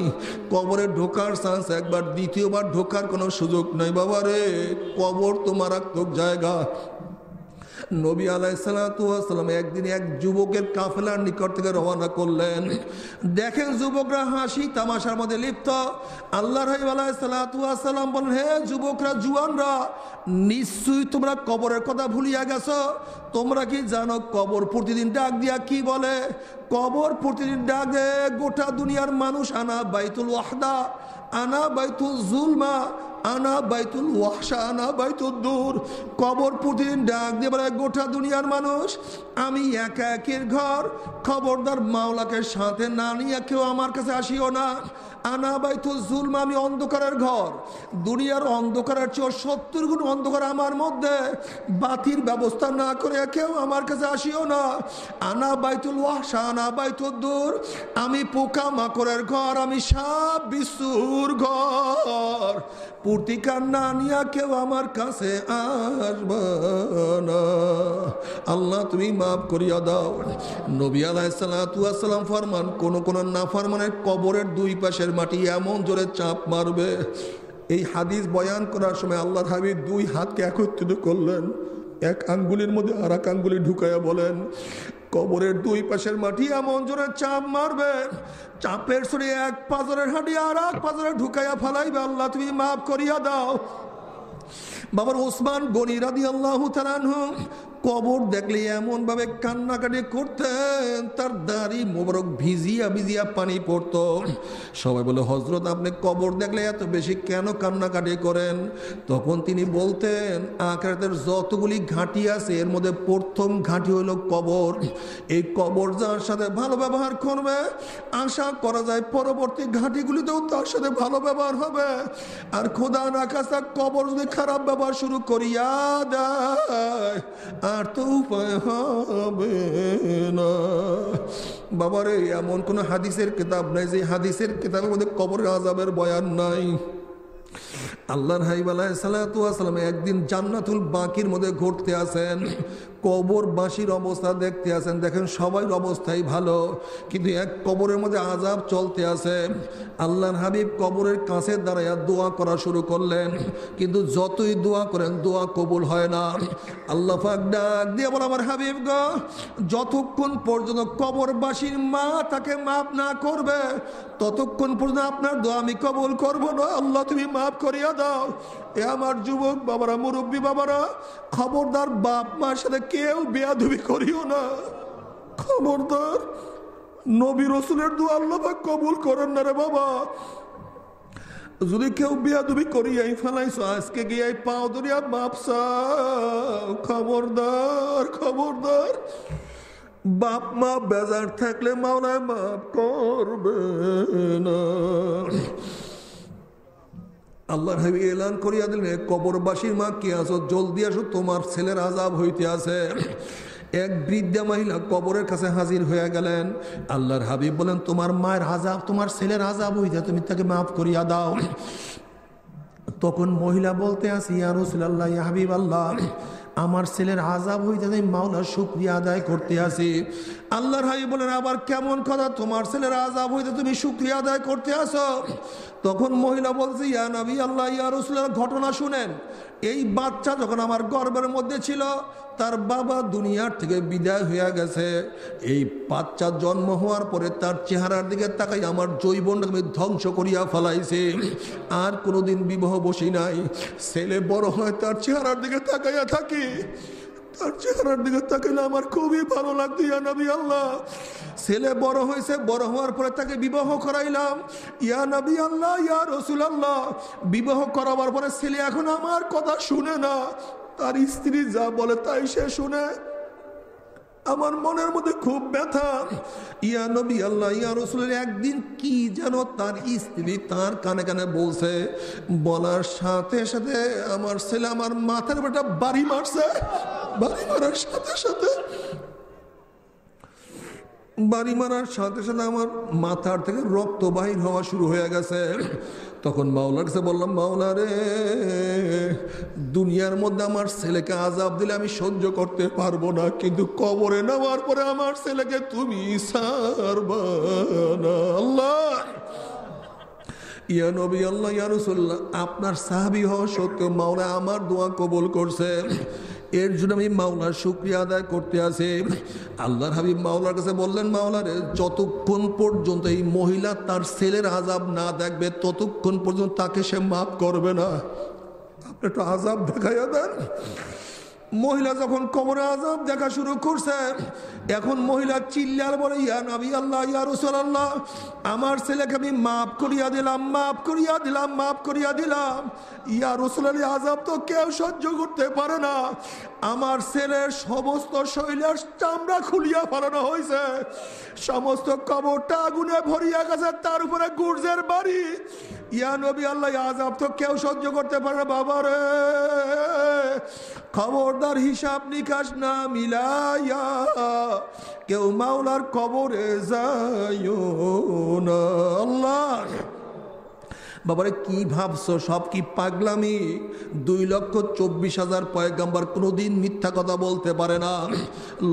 কবরে ঢোকার চান্স একবার, দ্বিতীয়বার ঢোকার কোনো সুযোগ নাই। বাবা রে কবর তো মারাত্মক জায়গা। নবী আলাইসালাম একদিন এক যুবকের কাফেলার নিকট থেকে রওনা করলেন। দেখেন যুবকরা হাসি তামাশার মধ্যে লিপ্ত। আল্লাহ রহিম আলাইসালাম বলেন, হে যুবকরা, জুয়ানরা, নিশ্চয়ই তোমরা কবরের কথা ভুলিয়া গেছো। তোমরা কি জানো কবর প্রতিদিন ডাক দিয়া কি বলে? কবর প্রতিদিন ডাক গোটা দুনিয়ার মানুষ, আনা বাইতুল ওয়াহদা, আনা বাইতুল জুলমা আনা বাইতুল ওয়াহসা আনা বাইতুল দূর। কবর প্রতিদিন ডাক দিয়ে বলে, গোটা দুনিয়ার মানুষ, আমি একা একের ঘর। খবরদার মাওলাকে সাথে না নিয়ে কেউ আমার কাছে আসিও না। আনাবাইতুল জুলম, আমি অন্ধকারের ঘর। দুনিয়ার অন্ধকারের চেয়ে সত্তর গুণ অন্ধকার আমার মধ্যে। বাতির ব্যবস্থা না করে কেউ আমার কাছে আসিও না। আনা বাইতুল ওয়াহসা আনা বাইতুল দূর। আমি পোকা মাকড়ের ঘর, আমি সাপ বিশুর ঘর। পূর্তি কান্না নিয়া কেউ আমার কাছে আসবে না। আল্লাহ, তুমি মাফ করিয়া দাও। নবী আলাইসালাম ফরমান, কোন কোন না ফরমানের কবরের দুই পাশের মাটি এমন জোরে চাপ মারবে। এই হাদিস বয়ান করার সময় আল্লাহ হাবিব দুই হাতকে একত্রিত করলেন। এক আঙ্গুলির মধ্যে আর এক আঙ্গুলি ঢুকাইয়া বলেন কবরের দুই পাশের মাটি এমন জোরে চাপ মারবে, চাপের সরে এক পাজরের হাঁটি আর এক পাজরে ঢুকাইয়া ফালাইবে। আল্লাহ, তুমি মাফ করিয়া দাও। বাবার ওসমান গনি রাদি আল্লাহ কবর দেখলে এমন ভাবে কান্নাকাটি করতেন, তার দাড়ি মোবারক ভিজিয়া ভিজিয়া পানি পড়তো। সবাই বলে হজরত আপনি কবর দেখলে এত বেশি কেন কান্নাকাটি করেন? তখন তিনি বলতেন, আখেরাতের যতগুলি ঘাঁটি আছে, এর মধ্যে প্রথম ঘাঁটি হলো কবর। এই কবর যার সাথে ভালো ব্যবহার করবে, আশা করা যায় পরবর্তী ঘাঁটিগুলিতেও তার সাথে ভালো ব্যবহার হবে। আর খোদা রাখাসা কবর যদি খারাপ ব্যবহার শুরু করিয়া দেয় আর তো উপায় হবে না। বাবারে, এমন কোন হাদিসের কিতাব নাই যে হাদিসের কিতাবের মধ্যে কবর আজাবের বয়ান নাই। আল্লাহর হাইব আলাইসালাম একদিন জান্নাতুল বাকির মধ্যে ঘুরতে আসেন কবর বাঁশির অবস্থা দেখতে আসেন, দেখেন সবাই অবস্থাই ভালো, কিন্তু এক কবরের মধ্যে আজাব চলতে আছে আল্লাহর হাবিব কবরের কাছে দাঁড়াইয়া দোয়া করা শুরু করলেন, কিন্তু যতই দোয়া করেন, দোয়া কবুল হয় না। আল্লাহ ডাক দিয়ে বল, আমার হাবিব গ, যতক্ষণ পর্যন্ত কবরবাসীর মা তাকে মাফ না করবে, ততক্ষণ পর্যন্ত আপনার দোয়া আমি কবুল করব না। আল্লাহ তুমি মাফ করিয়া দাও। এ আমার যুবক বাবারা, মুরব্বী বাবারা, খবরদার বাপ মার সাথে কেউ বেয়াদুবি করিও না। খবরদার, নবী রসুলের দোয়া আল্লাহ কবুল করেন না রে বাবা। যদি কেউ বিয়াদুবি করিয়াই ফেলাইছো, আজকে গিয়াই পাও দরিয়া বাপসা খবরদার খবরদার। বাপ মা বেজার থাকলে মাওলায় মাফ করবে না। আল্লাহর হাবি এলান করিয়া দিলেন কবরবাসীর মা, কি আছো? জলদি আসো, তোমার ছেলের আজাব হইতে আছে। এক বৃদ্ধা মহিলা কবরের কাছে হাজির হয়ে গেলেন। আল্লাহর হাবিব বলেন, তোমার মায়ের আজাব তোমার ছেলের আজাব হইতে তুমি তাকে মাফ করিয়া দাও। তখন মহিলা বলতে আসি ইয়া রসুল্লাহ ইয়া হাবিব আল্লাহ আমার ছেলের আজাব হইতে আমি মাওলার শুক্রিয়া আদায় করতে আসি আল্লাহর হাই বলেন, আবার কেমন কথা? তোমার ছেলের আজাব হইতে তুমি শুক্রিয়া আদায় করতে আসো। তখন মহিলা বলছে, ইয়া নবী আল্লাহ, ইয়া রসুলের ঘটনা শুনেন। এই বাচ্চা যখন আমার গর্বের মধ্যে ছিল, তার বাবা দুনিয়ার থেকে বিদায় হয়ে গেছে। এই বাচ্চা জন্ম হওয়ার পরে তার চেহারার দিকে তাকাই আমার জৈবনটাকে আমি ধ্বংস করিয়া ফেলাইছে। আর কোনোদিন বিবাহ বসি নাই। ছেলে বড় হয়, তার চেহারার দিকে তাকাইয়া থাকি। তার চেহারার দিকে তাকাইলে আমার খুবই ভালো লাগতো, ইয়া নবী আল্লাহ। ছেলে বড় হয়েছে, বড় হওয়ার পরে তাকে বিবাহ করাইলাম। ইয়া নবী আল্লাহ, ইয়া রসুল আল্লাহ। বিবাহ করাবার পরে ছেলে এখন আমার কথা শুনে না। তার স্ত্রী যা বলে তাই সে শুনে। আমার মনের মধ্যে খুব ব্যথা। ইয়া নবী আল্লাহ, ইয়া রসুলের একদিন কি যেন তার স্ত্রী তার কানে কানে বলছে, বলার সাথে সাথে আমার ছেলে আমার মাথার বেটা বাড়ি মারছে। বাড়ি মারার সাথে সাথে, বাড়ি মারার সাথে সাথে আমার মাথার থেকে রক্ত বাহির হওয়া শুরু হয়ে গেছে। তখন মাওলার কাছে বললাম, মাওলা রে, দুনিয়ার মধ্যে আমার ছেলেকে আজাব দিলে আমি সহ্য করতে পারব না, কিন্তু কবরে নেওয়ার পরে আমার ছেলেকে তুমি আল্লাহ! আল্লাহ আপনার সাহাবি হওয়া সত্ত্বেও মাওলা আমার দোয়া কবুল করছে এর জন্য আমি মাওলার শুক্রিয়া আদায় করতে আসে। আল্লাহর হাবিব মাওলার কাছে বললেন, মাওলারে, যতক্ষণ পর্যন্ত এই মহিলা তার ছেলের আজাব না দেখবে, ততক্ষণ পর্যন্ত তাকে সে মাফ করবে না। আপনি একটু আজাব দেখাইয়া দেন। মহিলা যখন কবরে আজাব দেখা শুরু করছে, এখন মহিলা চিল্লার বলে, ইয়া নবী আল্লাহ, ইয়া রসুল আল্লাহ আমার ছেলেকে আমি মাফ করিয়া দিলাম, মাফ করিয়া দিলাম, মাফ করিয়া দিলাম। ইয়া রসুল আলী আজাব তো কেউ সহ্য করতে পারে না। আমার ছেলের সমস্ত শৈলের চামড়া খুলিয়া ফেলানো হয়েছে। সমস্ত কবরটা আগুনে ভরিয়া গেছে, তার উপরে গুর্জের বাড়ি। ইয়া নবী আল্লাহ আজাব তো কেউ সহ্য করতে পারে না বাবা রে খবরদার হিসাব নিকাশ না মিলাইয়া কেউ মাওলার কবরে না। আল্লাহ। বাবারে, কি ভাবছ? সব কি পাগলামি? দুই লক্ষ চব্বিশ হাজার পয়গাম্বার কোনোদিন মিথ্যা কথা বলতে পারে না।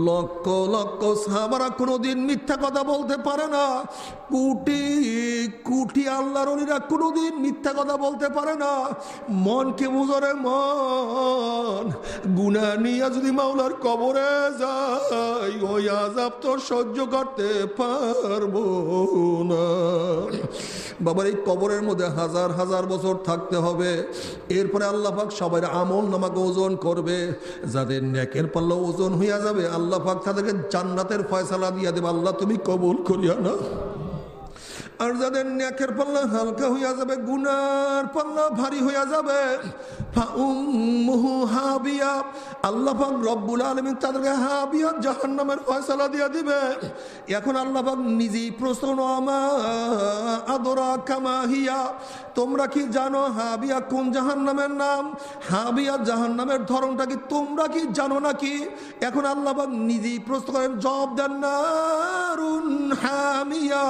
লক্ষ লক্ষ সাহাবারা কোনোদিন মিথ্যা কথা বলতে পারে না। কুটি কুটি আল্লাহর অলিরা কোনোদিন মিথ্যা কথা বলতে পারে না। মনকে বুঝরে মন। গুনা নিয়ে যদি মাওলার কবরে যাই, ওই আজাব তো সহ্য করতে পারব না। বাবার এই কবরের মধ্যে হাজার হাজার বছর থাকতে হবে। এরপরে আল্লাহ পাক সবাই আমল নামাকে ওজন করবে। যাদের নেকের পাল্লা ওজন হইয়া যাবে, আল্লাহ পাক তাদেরকে জান্নাতের ফয়সালা দিয়া দেবে। আল্লাহ তুমি কবুল করিয়া না। আর যাদের নেকের পাল্লা হালকা হইয়া যাবে, গুনার পাল্লা ভারী হইয়া যাবে। হাবিয়া। তাদেরকে দিবে। এখন নিজেই আদরা কামাহিয়া তোমরা কি জানো হাবিয়া কোন জাহান নামের নাম? হাবিয়া জাহান নামের ধরনটা কি তোমরা কি জানো নাকি? এখন আল্লাহ পাক নিজেই প্রশ্ন করেন জবাব দেন নারুন হামিয়া।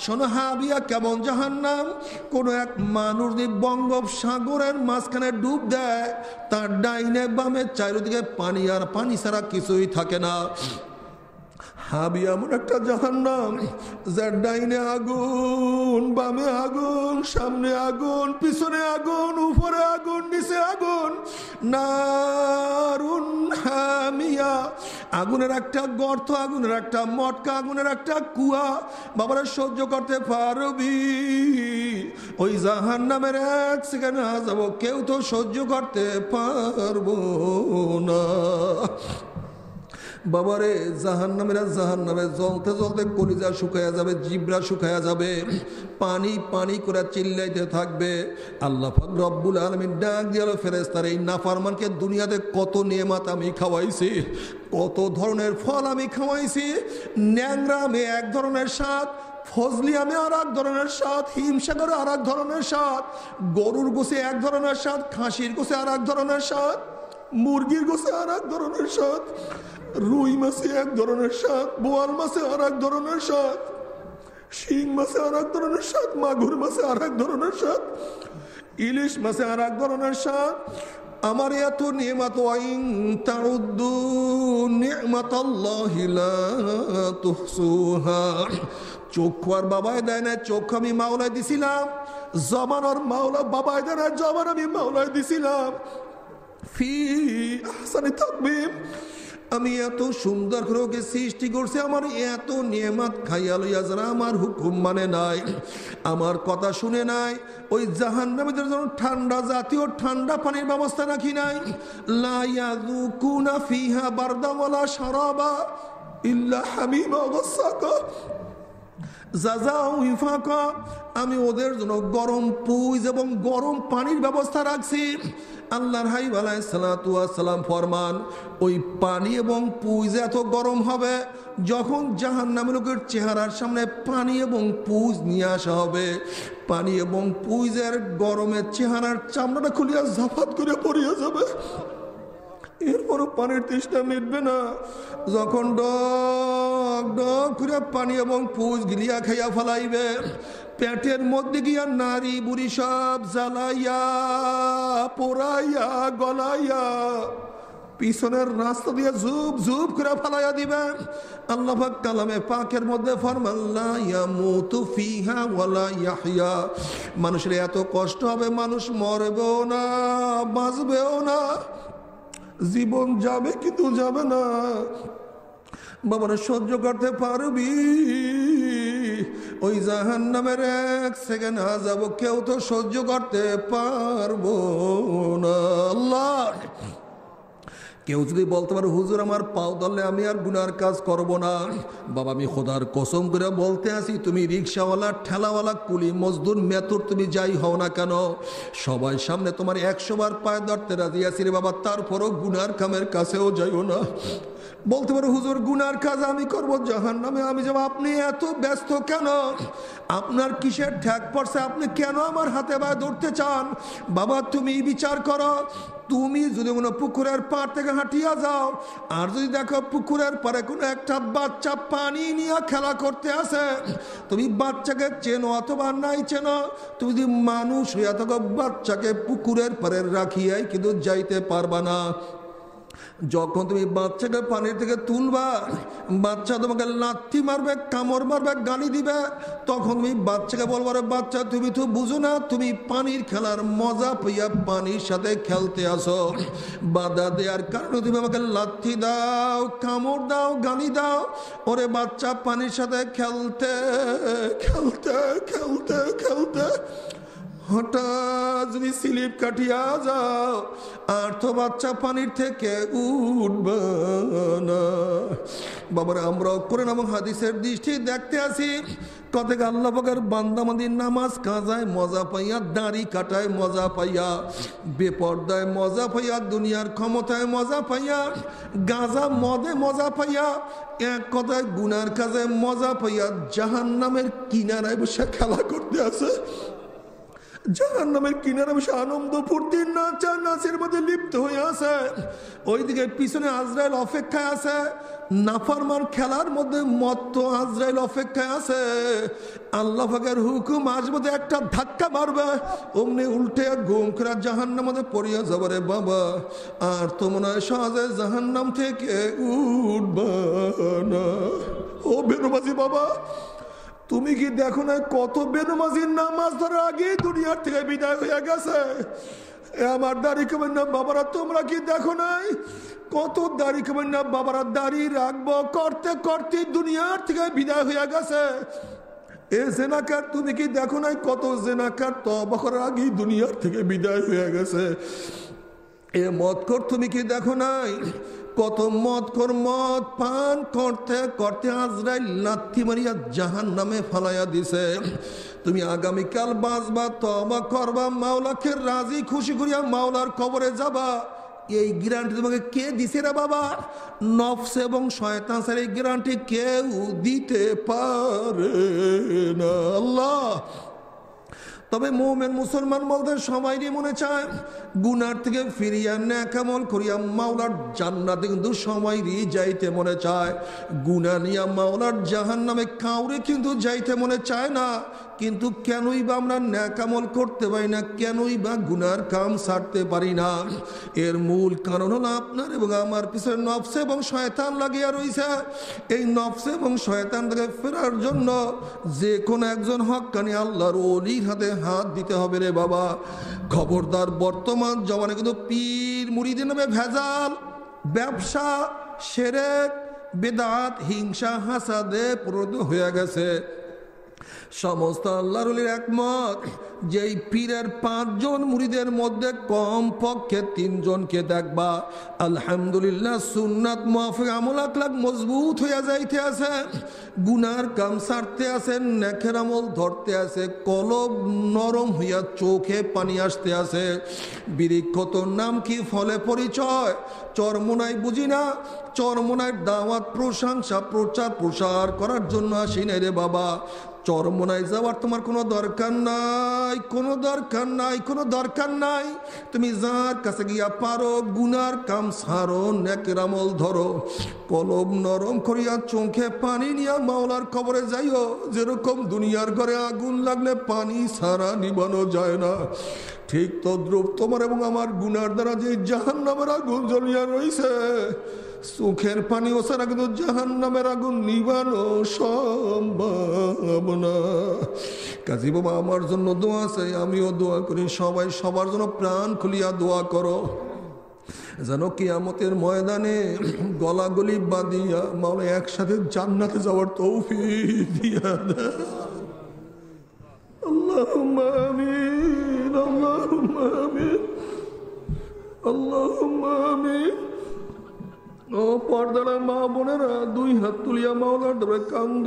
শোনো হাবিয়া কেমন জাহান্নাম? কোন এক মানুষ যদি বঙ্গোপসাগরের মাঝখানে ডুব দেয়, তার ডাইনে বামে চারিদিকে পানি, আর পানি ছাড়া কিছুই থাকে না। হাবি এমন একটা জাহান্নাম যার ডাইনে আগুন, বামে আগুন, সামনে আগুন, পিছনে আগুন, উপরে আগুন, নিচে আগুন। নারুন হামিয়া, আগুনের একটা গর্ত, আগুনের একটা মটকা, আগুনের একটা কুয়া। বাবারা সহ্য করতে পারবি। ওই জাহান নামের এক সেকেন্ড যাব, কেউ তো সহ্য করতে পারব না। বাবারে জাহান নামেরা জাহান নামে জ্বলতে জ্বলতে কলিজা শুকায়া যাবে, জিবরা শুকায়া যাবে। পানি পানি করে চিল্লাইতে থাকবে। আল্লাহ রব্বুল আলমিন ডাক দিয়ালো ফেরেস্তার এই নাফারমানকে দুনিয়াতে কত নিয়মাত আমি খাওয়াইছি, কত ধরনের ফল আমি খাওয়াইছি ন্যাংরামে এক ধরনের স্বাদ, ফজলি আমি আর এক ধরনের স্বাদ, হিমসাগরে আর এক ধরনের স্বাদ, গরুর গোসে এক ধরনের স্বাদ, খাসির গোসে আর এক ধরনের স্বাদ, মুরগির গোসে আর এক ধরনের স্বাদ রুই মাছে এক ধরনের স্বাদ বোয়াল মাছে আর এক ধরনের স্বাদ শিং মাছে আর এক ধরনের স্বাদ মাগুর মাছে আর এক ধরনের স্বাদ ইলিশ মাছে আর এক ধরনের স্বাদ আমার এত নিয়মাত চক্ষু আর বাবায় দেয় না চক্ষু আমি মাওলায় দিছিলাম, জবান আর মাওলা বাবায় দেয় না জবান আমি মাওলায় দিছিলাম। ফি আহসানি তাকবীম। আমি এত সুন্দর করে সৃষ্টি করছি, আমার এত নিয়মাত খাইয়া লইয়া যারা আমার হুকুম মানে নাই, আমার কথা শুনে নাই, ওই জাহান নামীদের জন্য ঠান্ডা জাতীয় ঠান্ডা পানির ব্যবস্থা রাখি নাই। লাইয়া ফিহা বারদাওয়ালা সারাবা ইল্লা আমি ওদের জন্য গরম পুইজ এবং গরম পানির ব্যবস্থা রাখছি। আল্লাহর হাইব আলাইসালাম ফরমান, ওই পানি এবং পুইজ এত গরম হবে, যখন জাহান নামে লোকের চেহারার সামনে পানি এবং পুজ নিয়ে আসা হবে। পানি এবং পুইজের গরমের চেহারার চামড়াটা খুলিয়া ঝাফাত করে পড়িয়া যাবে। এরপরও পানির তৃষ্ণা মিটবে না। যখন ডক ডক করে পানি এবং পুজ গিলিয়া খাইয়া ফেলাইবে, পেটের মধ্যে গিয়া নারী বুড়ি সব জ্বালাইয়া, পোড়াইয়া, গলাইয়া পিছনের রাস্তা দিয়ে ঝুপ ঝুপ করে ফালাইয়া দিবে। আল্লাহ কালামে পাকের মধ্যে মানুষের এত কষ্ট হবে, মানুষ মরবেও না, বাঁচবেও না। জীবন যাবে কিন্তু যাবে না। বাবারা সহ্য করতে পারবি? ওই জাহান নামের এক সেকেন্ড যাব, কেউ তো সহ্য করতে পারব না। আল্লাহ! কেউ যদি বলতে পারে, হুজুর, আমার পাও ধরলে আমি আর গুনার কাজ করব না। বাবা, আমি খোদার কসম করে বলতে আসি তুমি রিক্সাওয়ালা, ঠেলাওয়ালা, কুলি, মজদুর, মেতুর, তুমি যাই হও না কেন? সবাই সামনে তোমার একশোবার পায়ে ধরতে রাজি আছি রে বাবা, তারপরও গুনার কামের কাছেও যাইও না। বলতে পারো, হুজুর, গুনার কাজ আমি করব জাহান নামে আমি যাব আপনি এত ব্যস্ত কেন? আপনার কিসের ঠ্যাক পড়ছে? আপনি কেন আমার হাতে বা ধরতে চান? বাবা, তুমি বিচার করো। তুমি যদি কোনো পুকুরের পাড় থেকে হাঁটিয়া যাও, আর যদি দেখো পুকুরের পারে কোনো একটা বাচ্চা পানি নিয়ে খেলা করতে আসে, তুমি বাচ্চাকে চেনো অথবা নাই চেনো, তুমি যদি মানুষ হইয়া থাকো, বাচ্চাকে পুকুরের পারে রাখিয়াই কিন্তু যাইতে পারবা না। যখন তুমি বাচ্চাকে পানির থেকে তুলবা, বাচ্চা তোমাকে লাথি মারবে, কামড় মারবে, গালি দিবে, তখন তুমি বাচ্চাকে বলব রে বাচ্চা, তুমি তো বুঝো না, তুমি পানির খেলার মজা পাইয়া পানির সাথে খেলতে আসো। বাধা দেওয়ার কারণে তুমি আমাকে লাথি দাও, কামড় দাও, গালি দাও। ওরে বাচ্চা, পানির সাথে খেলতে খেলতে খেলতে খেলতে। হঠাৎ যদি স্লিপ কাটিয়া যাও, আর তো বাচ্চা পানির থেকে উঠবে না। বাবার, আমরাও করে নাম হাদিসের দৃষ্টি দেখতে আসি। কতক আল্লাহ বান্দামাদির নামাজ কাজায়, মজা পাইয়া, দাড়ি কাটায়, মজা পাইয়া, বেপর্দায় মজা পাইয়া, দুনিয়ার ক্ষমতায় মজা পাইয়া, গাঁজা মদে মজা পাইয়া, এক কথায় গুনার কাজে মজা পাইয়া জাহান নামের কিনারায় বসে খেলা করতে আছে জাহান নামের কিনারে বসে আনন্দ ফুর্তির নাচা, নাচের মধ্যে লিপ্ত হয়ে আছে। ওইদিকে পিছনে আজরাইল অপেক্ষায় আছে। নাফারমান খেলার মধ্যে মত্ত আজরাইল অপেক্ষায় আছে। আল্লাহ ফাঁকের হুকুম আসবে একটা ধাক্কা মারবে। অমনি উল্টে ঘুম জাহান্নাম মধ্যে পড়িয়া যাবে রে বাবা। আর তো হয় সহজে জাহান্নাম থেকে উঠবা না। ও বেনুবাজি বাবা তুমি কি দেখো না কত বেনমাজির নামাজ ধরার আগে দুনিয়ার থেকে বিদায় হয়ে গেছে? আমার দাড়ি কমের না বাবারা, তোমরা কি দেখো নাই? কত দাড়ি কমের না বাবারা, দাড়ি রাখব, করতে করতে দুনিয়ার থেকে বিদায় হয়ে গেছে। এ জেনাকার, তুমি কি দেখো নাই কত জেনাকার তবকর আগেই দুনিয়ার থেকে বিদায় হয়ে গেছে? এ মদ কর তুমি কি দেখো নাই? কত মদ কর, মদ পান করতে করতে আজরাই লাথি মারিয়া জাহান নামে ফালাইয়া দিছে। তুমি আগামীকাল বাঁচবা তবা করবা, মাওলাকে রাজি, খুশি করিয়া মাওলার কবরে যাবা। এই গ্যারান্টি তোমাকে কে দিছে রে বাবা? নফস এবং শয়তান এই গ্যারান্টি কেউ দিতে পারে না। আল্লাহ তবে মোমেন মুসলমান বলতে সবাইরই মনে চায়, গুনার থেকে ফিরিয়া ন্যাকামল করিয়া মাওলার জান্নাতে কিন্তু সবাইরই যাইতে মনে চায়। গুনা নিয়া মাওলার জাহান নামে কাউরে কিন্তু যাইতে মনে চায় না। কিন্তু কেনই বা আমরা ন্যাকামল করতে পারি না, কেনই বা গুনার কাম ছাড়তে পারি না? এর মূল কারণ হলো আপনার এবং আমার পিছনে নফসে এবং শয়তান লাগিয়া রয়েছে এই নফসে এবং শয়তান থেকে ফেরার জন্য যে কোনো একজন হকানি আল্লাহর অলির হাতে হাত দিতে হবে রে বাবা। খবরদার বর্তমান জমানে কিন্তু পীর মুড়িদের নামে ভেজাল, ব্যবসা, সেরেক, বেদাত, হিংসা, হাসাদে পরিণত হয়ে গেছে। সমস্ত আল্লাহর একমত, যেই পীরের পাঁচজন মুড়িদের মধ্যে কম পক্ষে তিনজনকে দেখবা, আলহামদুলিল্লাহ সুন্নাত মাফিক আমল আকলাক মজবুত হইয়া যাইতে আছে। গুনার কাম সারতে আছে নেখের আমল ধরতে আছে, কলব নরম হইয়া চোখে পানি আসতে আছে। বৃক্ষ তোর নাম কি? ফলে পরিচয়? চরমোনাই বুঝি না? চরমোনায় দাওয়াত, প্রশংসা প্রচার প্রসার করার জন্য আসি রে বাবা। চরমোনায় যাওয়ার তোমার কোনো দরকার নাই, কোনো দরকার নাই, কোনো দরকার নাই। তুমি যার কাছে গিয়া পারো, গুনার কাম সারো, নেকের আমল ধরো। কলম নরম করিয়া চোখে পানি নিয়া মাওলার কবরে যাইও। যেরকম দুনিয়ার ঘরে আগুন লাগলে পানি সারা নিবানো যায় না। ঠিক তদ্রুপ তোমার এবং আমার গুনার দ্বারা যে জাহান নামের আগুন জ্বলিয়া রয়েছে সুখের পানি ওসারা কিন্তু জাহান নামের আগুন নিবানো সম্ভব না কাজী বাবা আমার জন্য দোয়া চাই আমিও দোয়া করি সবাই সবার জন্য প্রাণ খুলিয়া দোয়া করো যেন কিয়ামতের ময়দানে গলাগলি বাঁধিয়া মানে একসাথে জান্নাতে যাওয়ার তৌফি দিয়া দেয় اللهم آمين اللهم آمين اللهم آمين ও পর্দারা মা বোনেরা, দুই হাত তুলিয়া মাওলার ধরে কান্দ।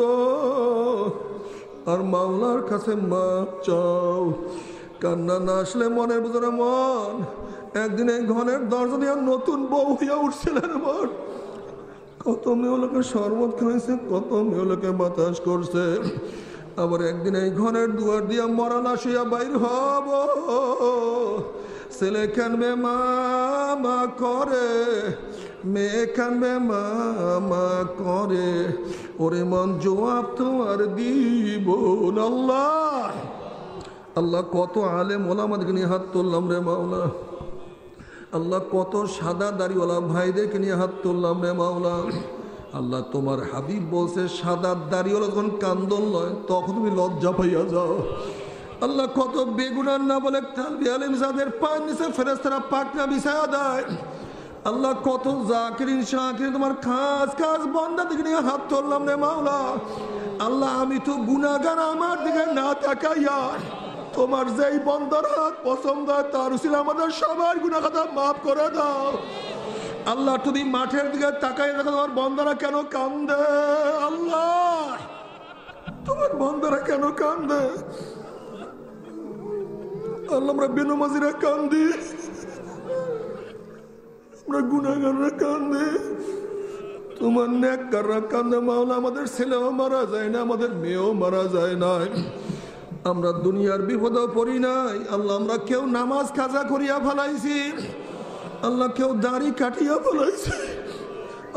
আর মাওলার কাছে মাপ চাও। কান্না না আসলে মনের ভিতরে মন। একদিন এই ঘরের দরজা দিয়ে নতুন বউ হইয়া উঠছিলেন মন। কত মেয়েলোকে শরবত খাইছে, কত মেয়েলোকে বাতাস করছে। আবার একদিন এই ঘরের দুয়ার দিয়া মরা লাশিয়া বাইর হব। ছেলে কানবে মা মা করে। মেয়ে কানবে মা মা করে। ওরে মন জবাব তোমার দিব আল্লাহ। আল্লাহ কত আলে মোলামাদকে নিয়ে হাত তুললাম রে মাওলা। আল্লাহ কত সাদা দাড়িওয়ালা ভাইদেরকে নিয়ে হাত তুললাম রে মাওলা। আল্লাহ তোমার হাবিব বলছে, সাদা দাড়িওয়ালা যখন কান্দন লয় তখন তুমি লজ্জা পাইয়া যাও। আল্লাহ কত বেগুনার না বলে তালবি আলিম সাদের পায়ের নিচে ফেরেস্তারা পাকনা বিছায়া দেয়। আল্লাহ কত জাকিরিন শাকিরিন, তোমার খাস খাস বন্দা দিকে নিয়ে হাত তুললাম রে মাওলা। আল্লাহ, আমি তো গুনাগার আমার দিকে না তাকাইয়া তোমার যেই বন্দর হাত পছন্দ হয় তার উচিত আমাদের সবার গুণা খাতা মাফ করে দাও। আল্লাহ, তুমি মাঠের দিকে তাকাই দেখো তোমার বন্দরা কেন কান্দে? আল্লাহ, তোমার বন্দরা কেন কান্দে? আল্লাহ, আমরা বেনমাজিরা কান্দি। আমরা গুণাগাররা কান্দে তোমার নেককাররা কান্দে মাওলা, আমাদের ছেলেও মারা যায় না, আমাদের মেয়েও মারা যায় না। আমরা দুনিয়ার বিপদেও পড়ি নাই। আল্লাহ, আমরা কেউ নামাজ কাজা করিয়া ফেলাইছি। আল্লাহ, কেউ দাড়ি কাটিয়া ফেলাইছে।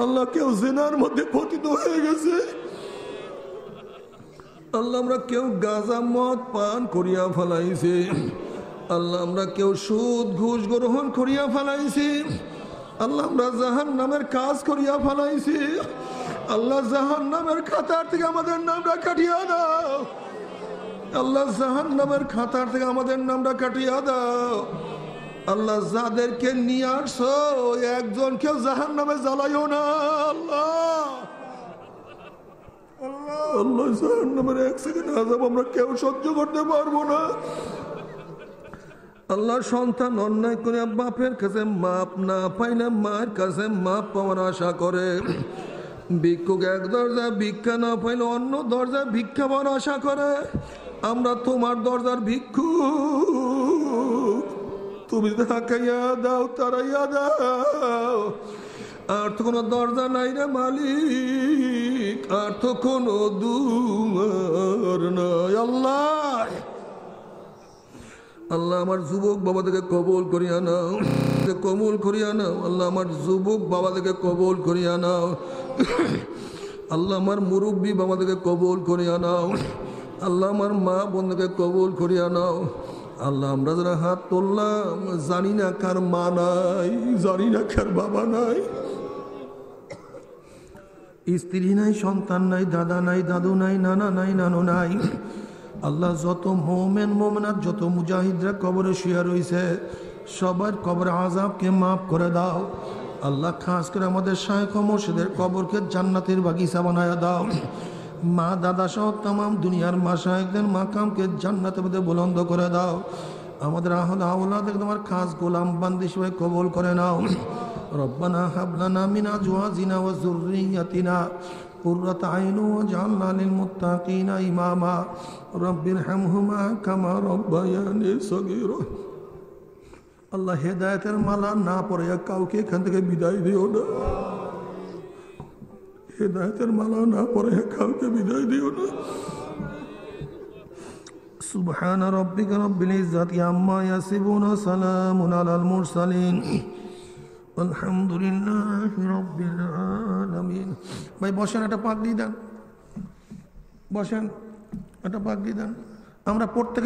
আল্লাহ, কেউ জেনার মধ্যে পতিত হয়ে গেছে। আল্লাহ, আমরা কেউ গাঁজা মদ পান করিয়া ফেলাইছি। আল্লাহ, আমরা কেউ সুদ, ঘুষ গ্রহণ করিয়া ফেলাইছি। আল্লাহ, আমরা জাহান নামের কাজ করিয়া ফালাইছি। আল্লাহ জাহান নামের খাতার থেকে আমাদের নামটা কাটিয়া দাও। আল্লাহ জাহান নামের খাতার থেকে আমাদের নামটা কাটিয়া দাও। আল্লাহ, যাদেরকে নিয়ে আসছো একজনকে জাহান নামে জ্বালাইও না, আল্লাহ। আল্লাহ জাহান নামের এক সেকেন্ড আজাব আমরা কেউ সহ্য করতে পারব না। আল্লাহ সন্তান অন্যায় করে বাপের কাছে মাপ না পাইলে মায়ের কাছে মাপ পাওয়ার আশা করে। ভিক্ষুক এক দরজা ভিক্ষা না পাইলে অন্য দরজা ভিক্ষা পাওয়ার আশা করে। আমরা তোমার দরজার ভিক্ষু তুমি ধাকাইয়া দাও তারাইয়া দাও। আর তো কোনো দরজা নাই রে মালিক, আর তো কোনো দুয়ার নাই। আল্লাহ! আল্লাহ আমার যুবক বাবা থেকে কবল করিয়া নাও। কবল করিয়া নাও। আল্লাহ আমার যুবক বাবা থেকে কবল করিয়া নাও। আল্লাহ আমার মুরব্বী বাবা থেকে কবল করিয়া নাও। আল্লাহ আমার মা বন্ধুকে কবল করিয়া নাও। আল্লাহ আমরা যারা হাত তুললাম, জানি না কার মা নাই, জানি না কার বাবা নাই। স্ত্রী নাই, সন্তান নাই, দাদা নাই, দাদু নাই, নানা নাই, নানু নাই। আল্লাহ যত মোমেন মোমেনার যত মুজাহিদরা কবরে শুয়ে রয়েছে সবার কবর আজাবকে মাফ করে দাও। আল্লাহ খাস করে আমাদের শায়খ মসজিদের কবরকে জান্নাতের বাগিচা বানায় দাও। মা, দাদা সহ তাম দুনিয়ার মা শাহেকদের মাকামকে জান্নাতের মধ্যে বুলন্দ করে দাও। আমাদের আহল আওলাদের তোমার খাস গোলাম বান্দি হিসেবে কবল করে নাও। রব্বানা হাবলানা মিনা জুয়াজিনা ওয়া যুররিয়াতিনা قرة عين واجعلنا للمتقين إماما رب ارحمهما كما ربياني صغيرا আল্লাহ হেদায়তের মালা না পড়ে কাউকে এখান থেকে বিদায় দিও না হেদায়তের মালা না পড়ে কাউকে বিদায় দিও না سبحان ربك رب العزة عما يصفون سلام على المرسلين আলহামদুলিল্লাহ রব্বিল আলামিন। ভাই বসেন একটা পাগড়ি দেন। বসেন একটা পাগড়ি দেন। আমরা পড়তে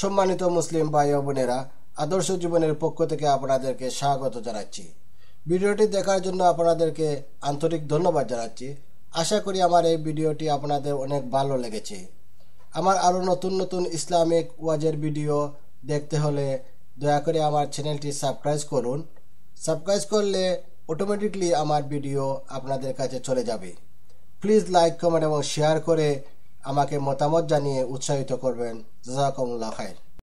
সম্মানিত মুসলিম ভাই ও বোনেরা, আদর্শ জীবনের পক্ষ থেকে আপনাদেরকে স্বাগত জানাচ্ছি। ভিডিওটি দেখার জন্য আপনাদেরকে আন্তরিক ধন্যবাদ জানাচ্ছি। আশা করি আমার এই ভিডিওটি আপনাদের অনেক ভালো লেগেছে। আমার আরও নতুন নতুন ইসলামিক ওয়াজের ভিডিও দেখতে হলে দয়া করে আমার চ্যানেলটি সাবস্ক্রাইব করুন। সাবস্ক্রাইব করলে অটোমেটিকলি আমার ভিডিও আপনাদের কাছে চলে যাবে। প্লিজ লাইক, কমেন্ট এবং শেয়ার করে আমাকে মতামত জানিয়ে উৎসাহিত করবেন। জাজাকুমুল্লাহ খায়